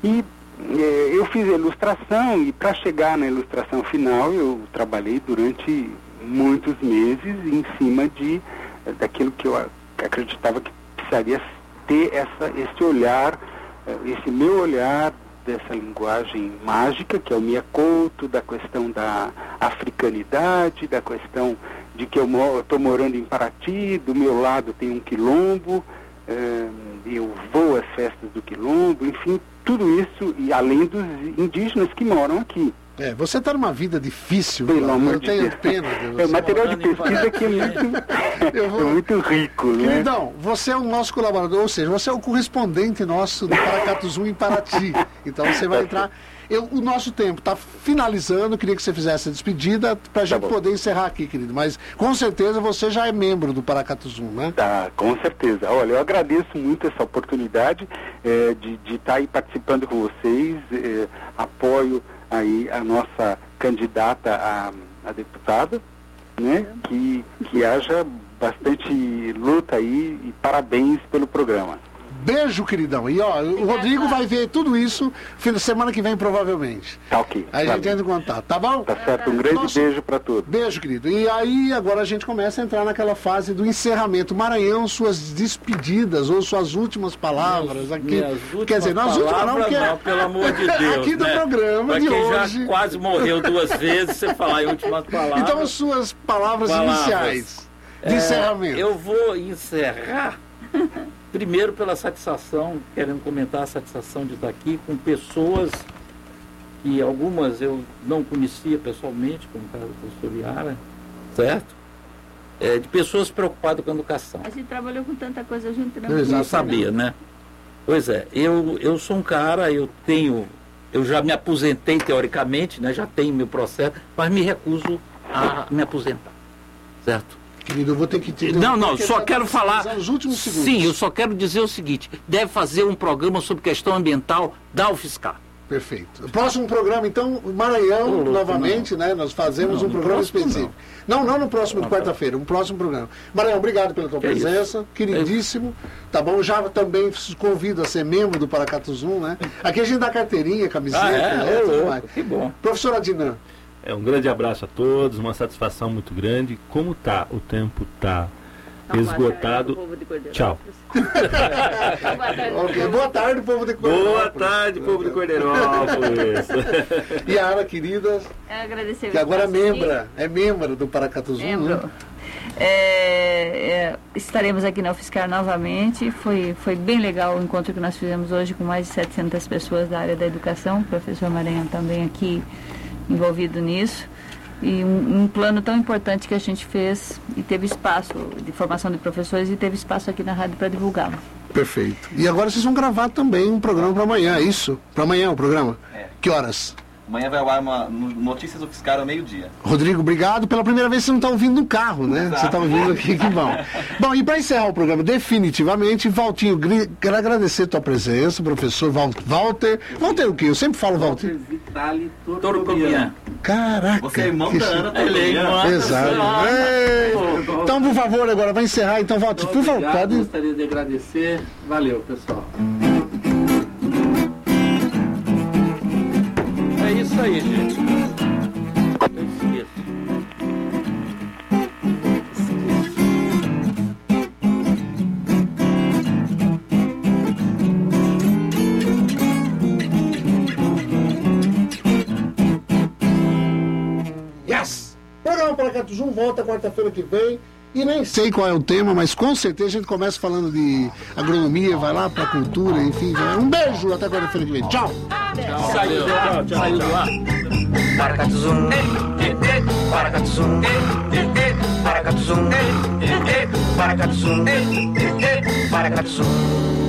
E eh, eu fiz a ilustração e para chegar na ilustração final eu trabalhei durante muitos meses em cima de eh, daquilo que eu acreditava que precisaria ter essa, esse olhar, eh, esse meu olhar dessa linguagem mágica, que é o Mia Couto, da questão da africanidade, da questão de que eu estou morando em Paraty, do meu lado tem um quilombo, eh, eu vou às festas do quilombo, enfim, tudo isso, e além dos indígenas que moram aqui. É, você tá numa vida difícil, Pelo Flávio, amor eu de tenho Deus. pena de você. É, o material de pesquisa aqui é muito, Eu vou- é muito rico, né? Queridão, você é o nosso colaborador, ou seja, você é o correspondente nosso do Paracatuzu em Paraty. Então você vai entrar. Eu, o nosso tempo está finalizando, eu queria que você fizesse a despedida para a gente bom. poder encerrar aqui, querido. Mas com certeza você já é membro do Paracatuzu, né? Tá, com certeza. Olha, eu agradeço muito essa oportunidade eh, de estar aí participando com vocês. eh, apoio aí a nossa candidata a, a deputada, né? Que, que haja bastante luta aí e parabéns pelo programa. Beijo, queridão. E ó, o Rodrigo vai ver tudo isso fim de semana que vem, provavelmente. Tá ok. Aí a gente entra em contato, tá bom? tá certo. Um grande Nossa. beijo para todos. Beijo, querido. E aí, agora a gente começa a entrar naquela fase do encerramento. Maranhão, suas despedidas ou suas últimas palavras aqui. Minhas últimas Quer dizer, nas últimas não, palavras, porque não, pelo amor de Deus. aqui do né? programa Pra de quem hoje. já quase morreu duas vezes, você falar em últimas palavras. Então, as suas palavras, Palavras. iniciais de É, encerramento. Eu vou encerrar primeiro pela satisfação, querendo comentar a satisfação de estar aqui com pessoas que algumas eu não conhecia pessoalmente, como o caso do professor Iara, certo? É, de pessoas preocupadas com a educação. A gente trabalhou com tanta coisa junto, não Eu Não sabia, né? Pois é, eu, eu sou um cara, eu tenho, eu já me aposentei teoricamente, né? Já tenho meu processo, mas me recuso a me aposentar, certo? Querido, eu vou ter que te. Não, não, só quero tá falar. Os últimos segundos. Sim, eu só quero dizer o seguinte: deve fazer um programa sobre questão ambiental da UFSCar. Perfeito. O próximo programa, então, Maranhão, novamente, né? Nós fazemos um programa específico. Não. não, no próximo de quarta-feira, um próximo programa. Maranhão, obrigado pela tua Que presença, queridíssimo. Tá bom? Já também convido a ser membro do Paracatu Zoom, né? Aqui a gente dá carteirinha, camiseta, Ah, é? né? Ô, tudo louco, mais. que bom. Professor Adnan, É um grande abraço a todos, uma satisfação muito grande. Como tá? O tempo tá esgotado. Tchau. boa tarde, povo de Boa Corderópolis. tarde, povo de Cordeirópolis. E a Ana, querida, É, agradecer que agora é membra, é membro do Paracatu Zoom, né? É, é, estaremos aqui na UFSCar novamente. Foi, foi bem legal o encontro que nós fizemos hoje com mais de 700 pessoas da área da educação. O professor Maranhão também aqui envolvido nisso. E um, um plano tão importante que a gente fez e teve espaço de formação de professores e teve espaço aqui na rádio para divulgá-lo. Perfeito. E agora vocês vão gravar também um programa para amanhã, é isso? Para amanhã o programa? É. Que horas? Amanhã vai ao ar uma no- Notícias do Fiscal ao meio-dia. Rodrigo, obrigado. Pela primeira vez você não está ouvindo no carro, né? Você está ouvindo aqui, que bom. Bom, e para encerrar o programa definitivamente, Valtinho, quero agradecer a tua presença, professor Val- Walter. Walter o quê? Eu sempre falo Walter. Vitali Toro Cobian. Caraca. Você é irmão da Ana Ele é também. irmão. Exato. Ei! Então, por favor, agora vai encerrar. Então, Walter, por favor, pode. gostaria de agradecer. Valeu, pessoal. Isso aí, gente. Eu esqueço. Yes! Programa volta quarta-feira que vem. E nem sei qual é o tema, mas com certeza a gente começa falando de agronomia, vai lá pra cultura, enfim. Um beijo, até quarta-feira que vem. Tchau! Paracatuzum.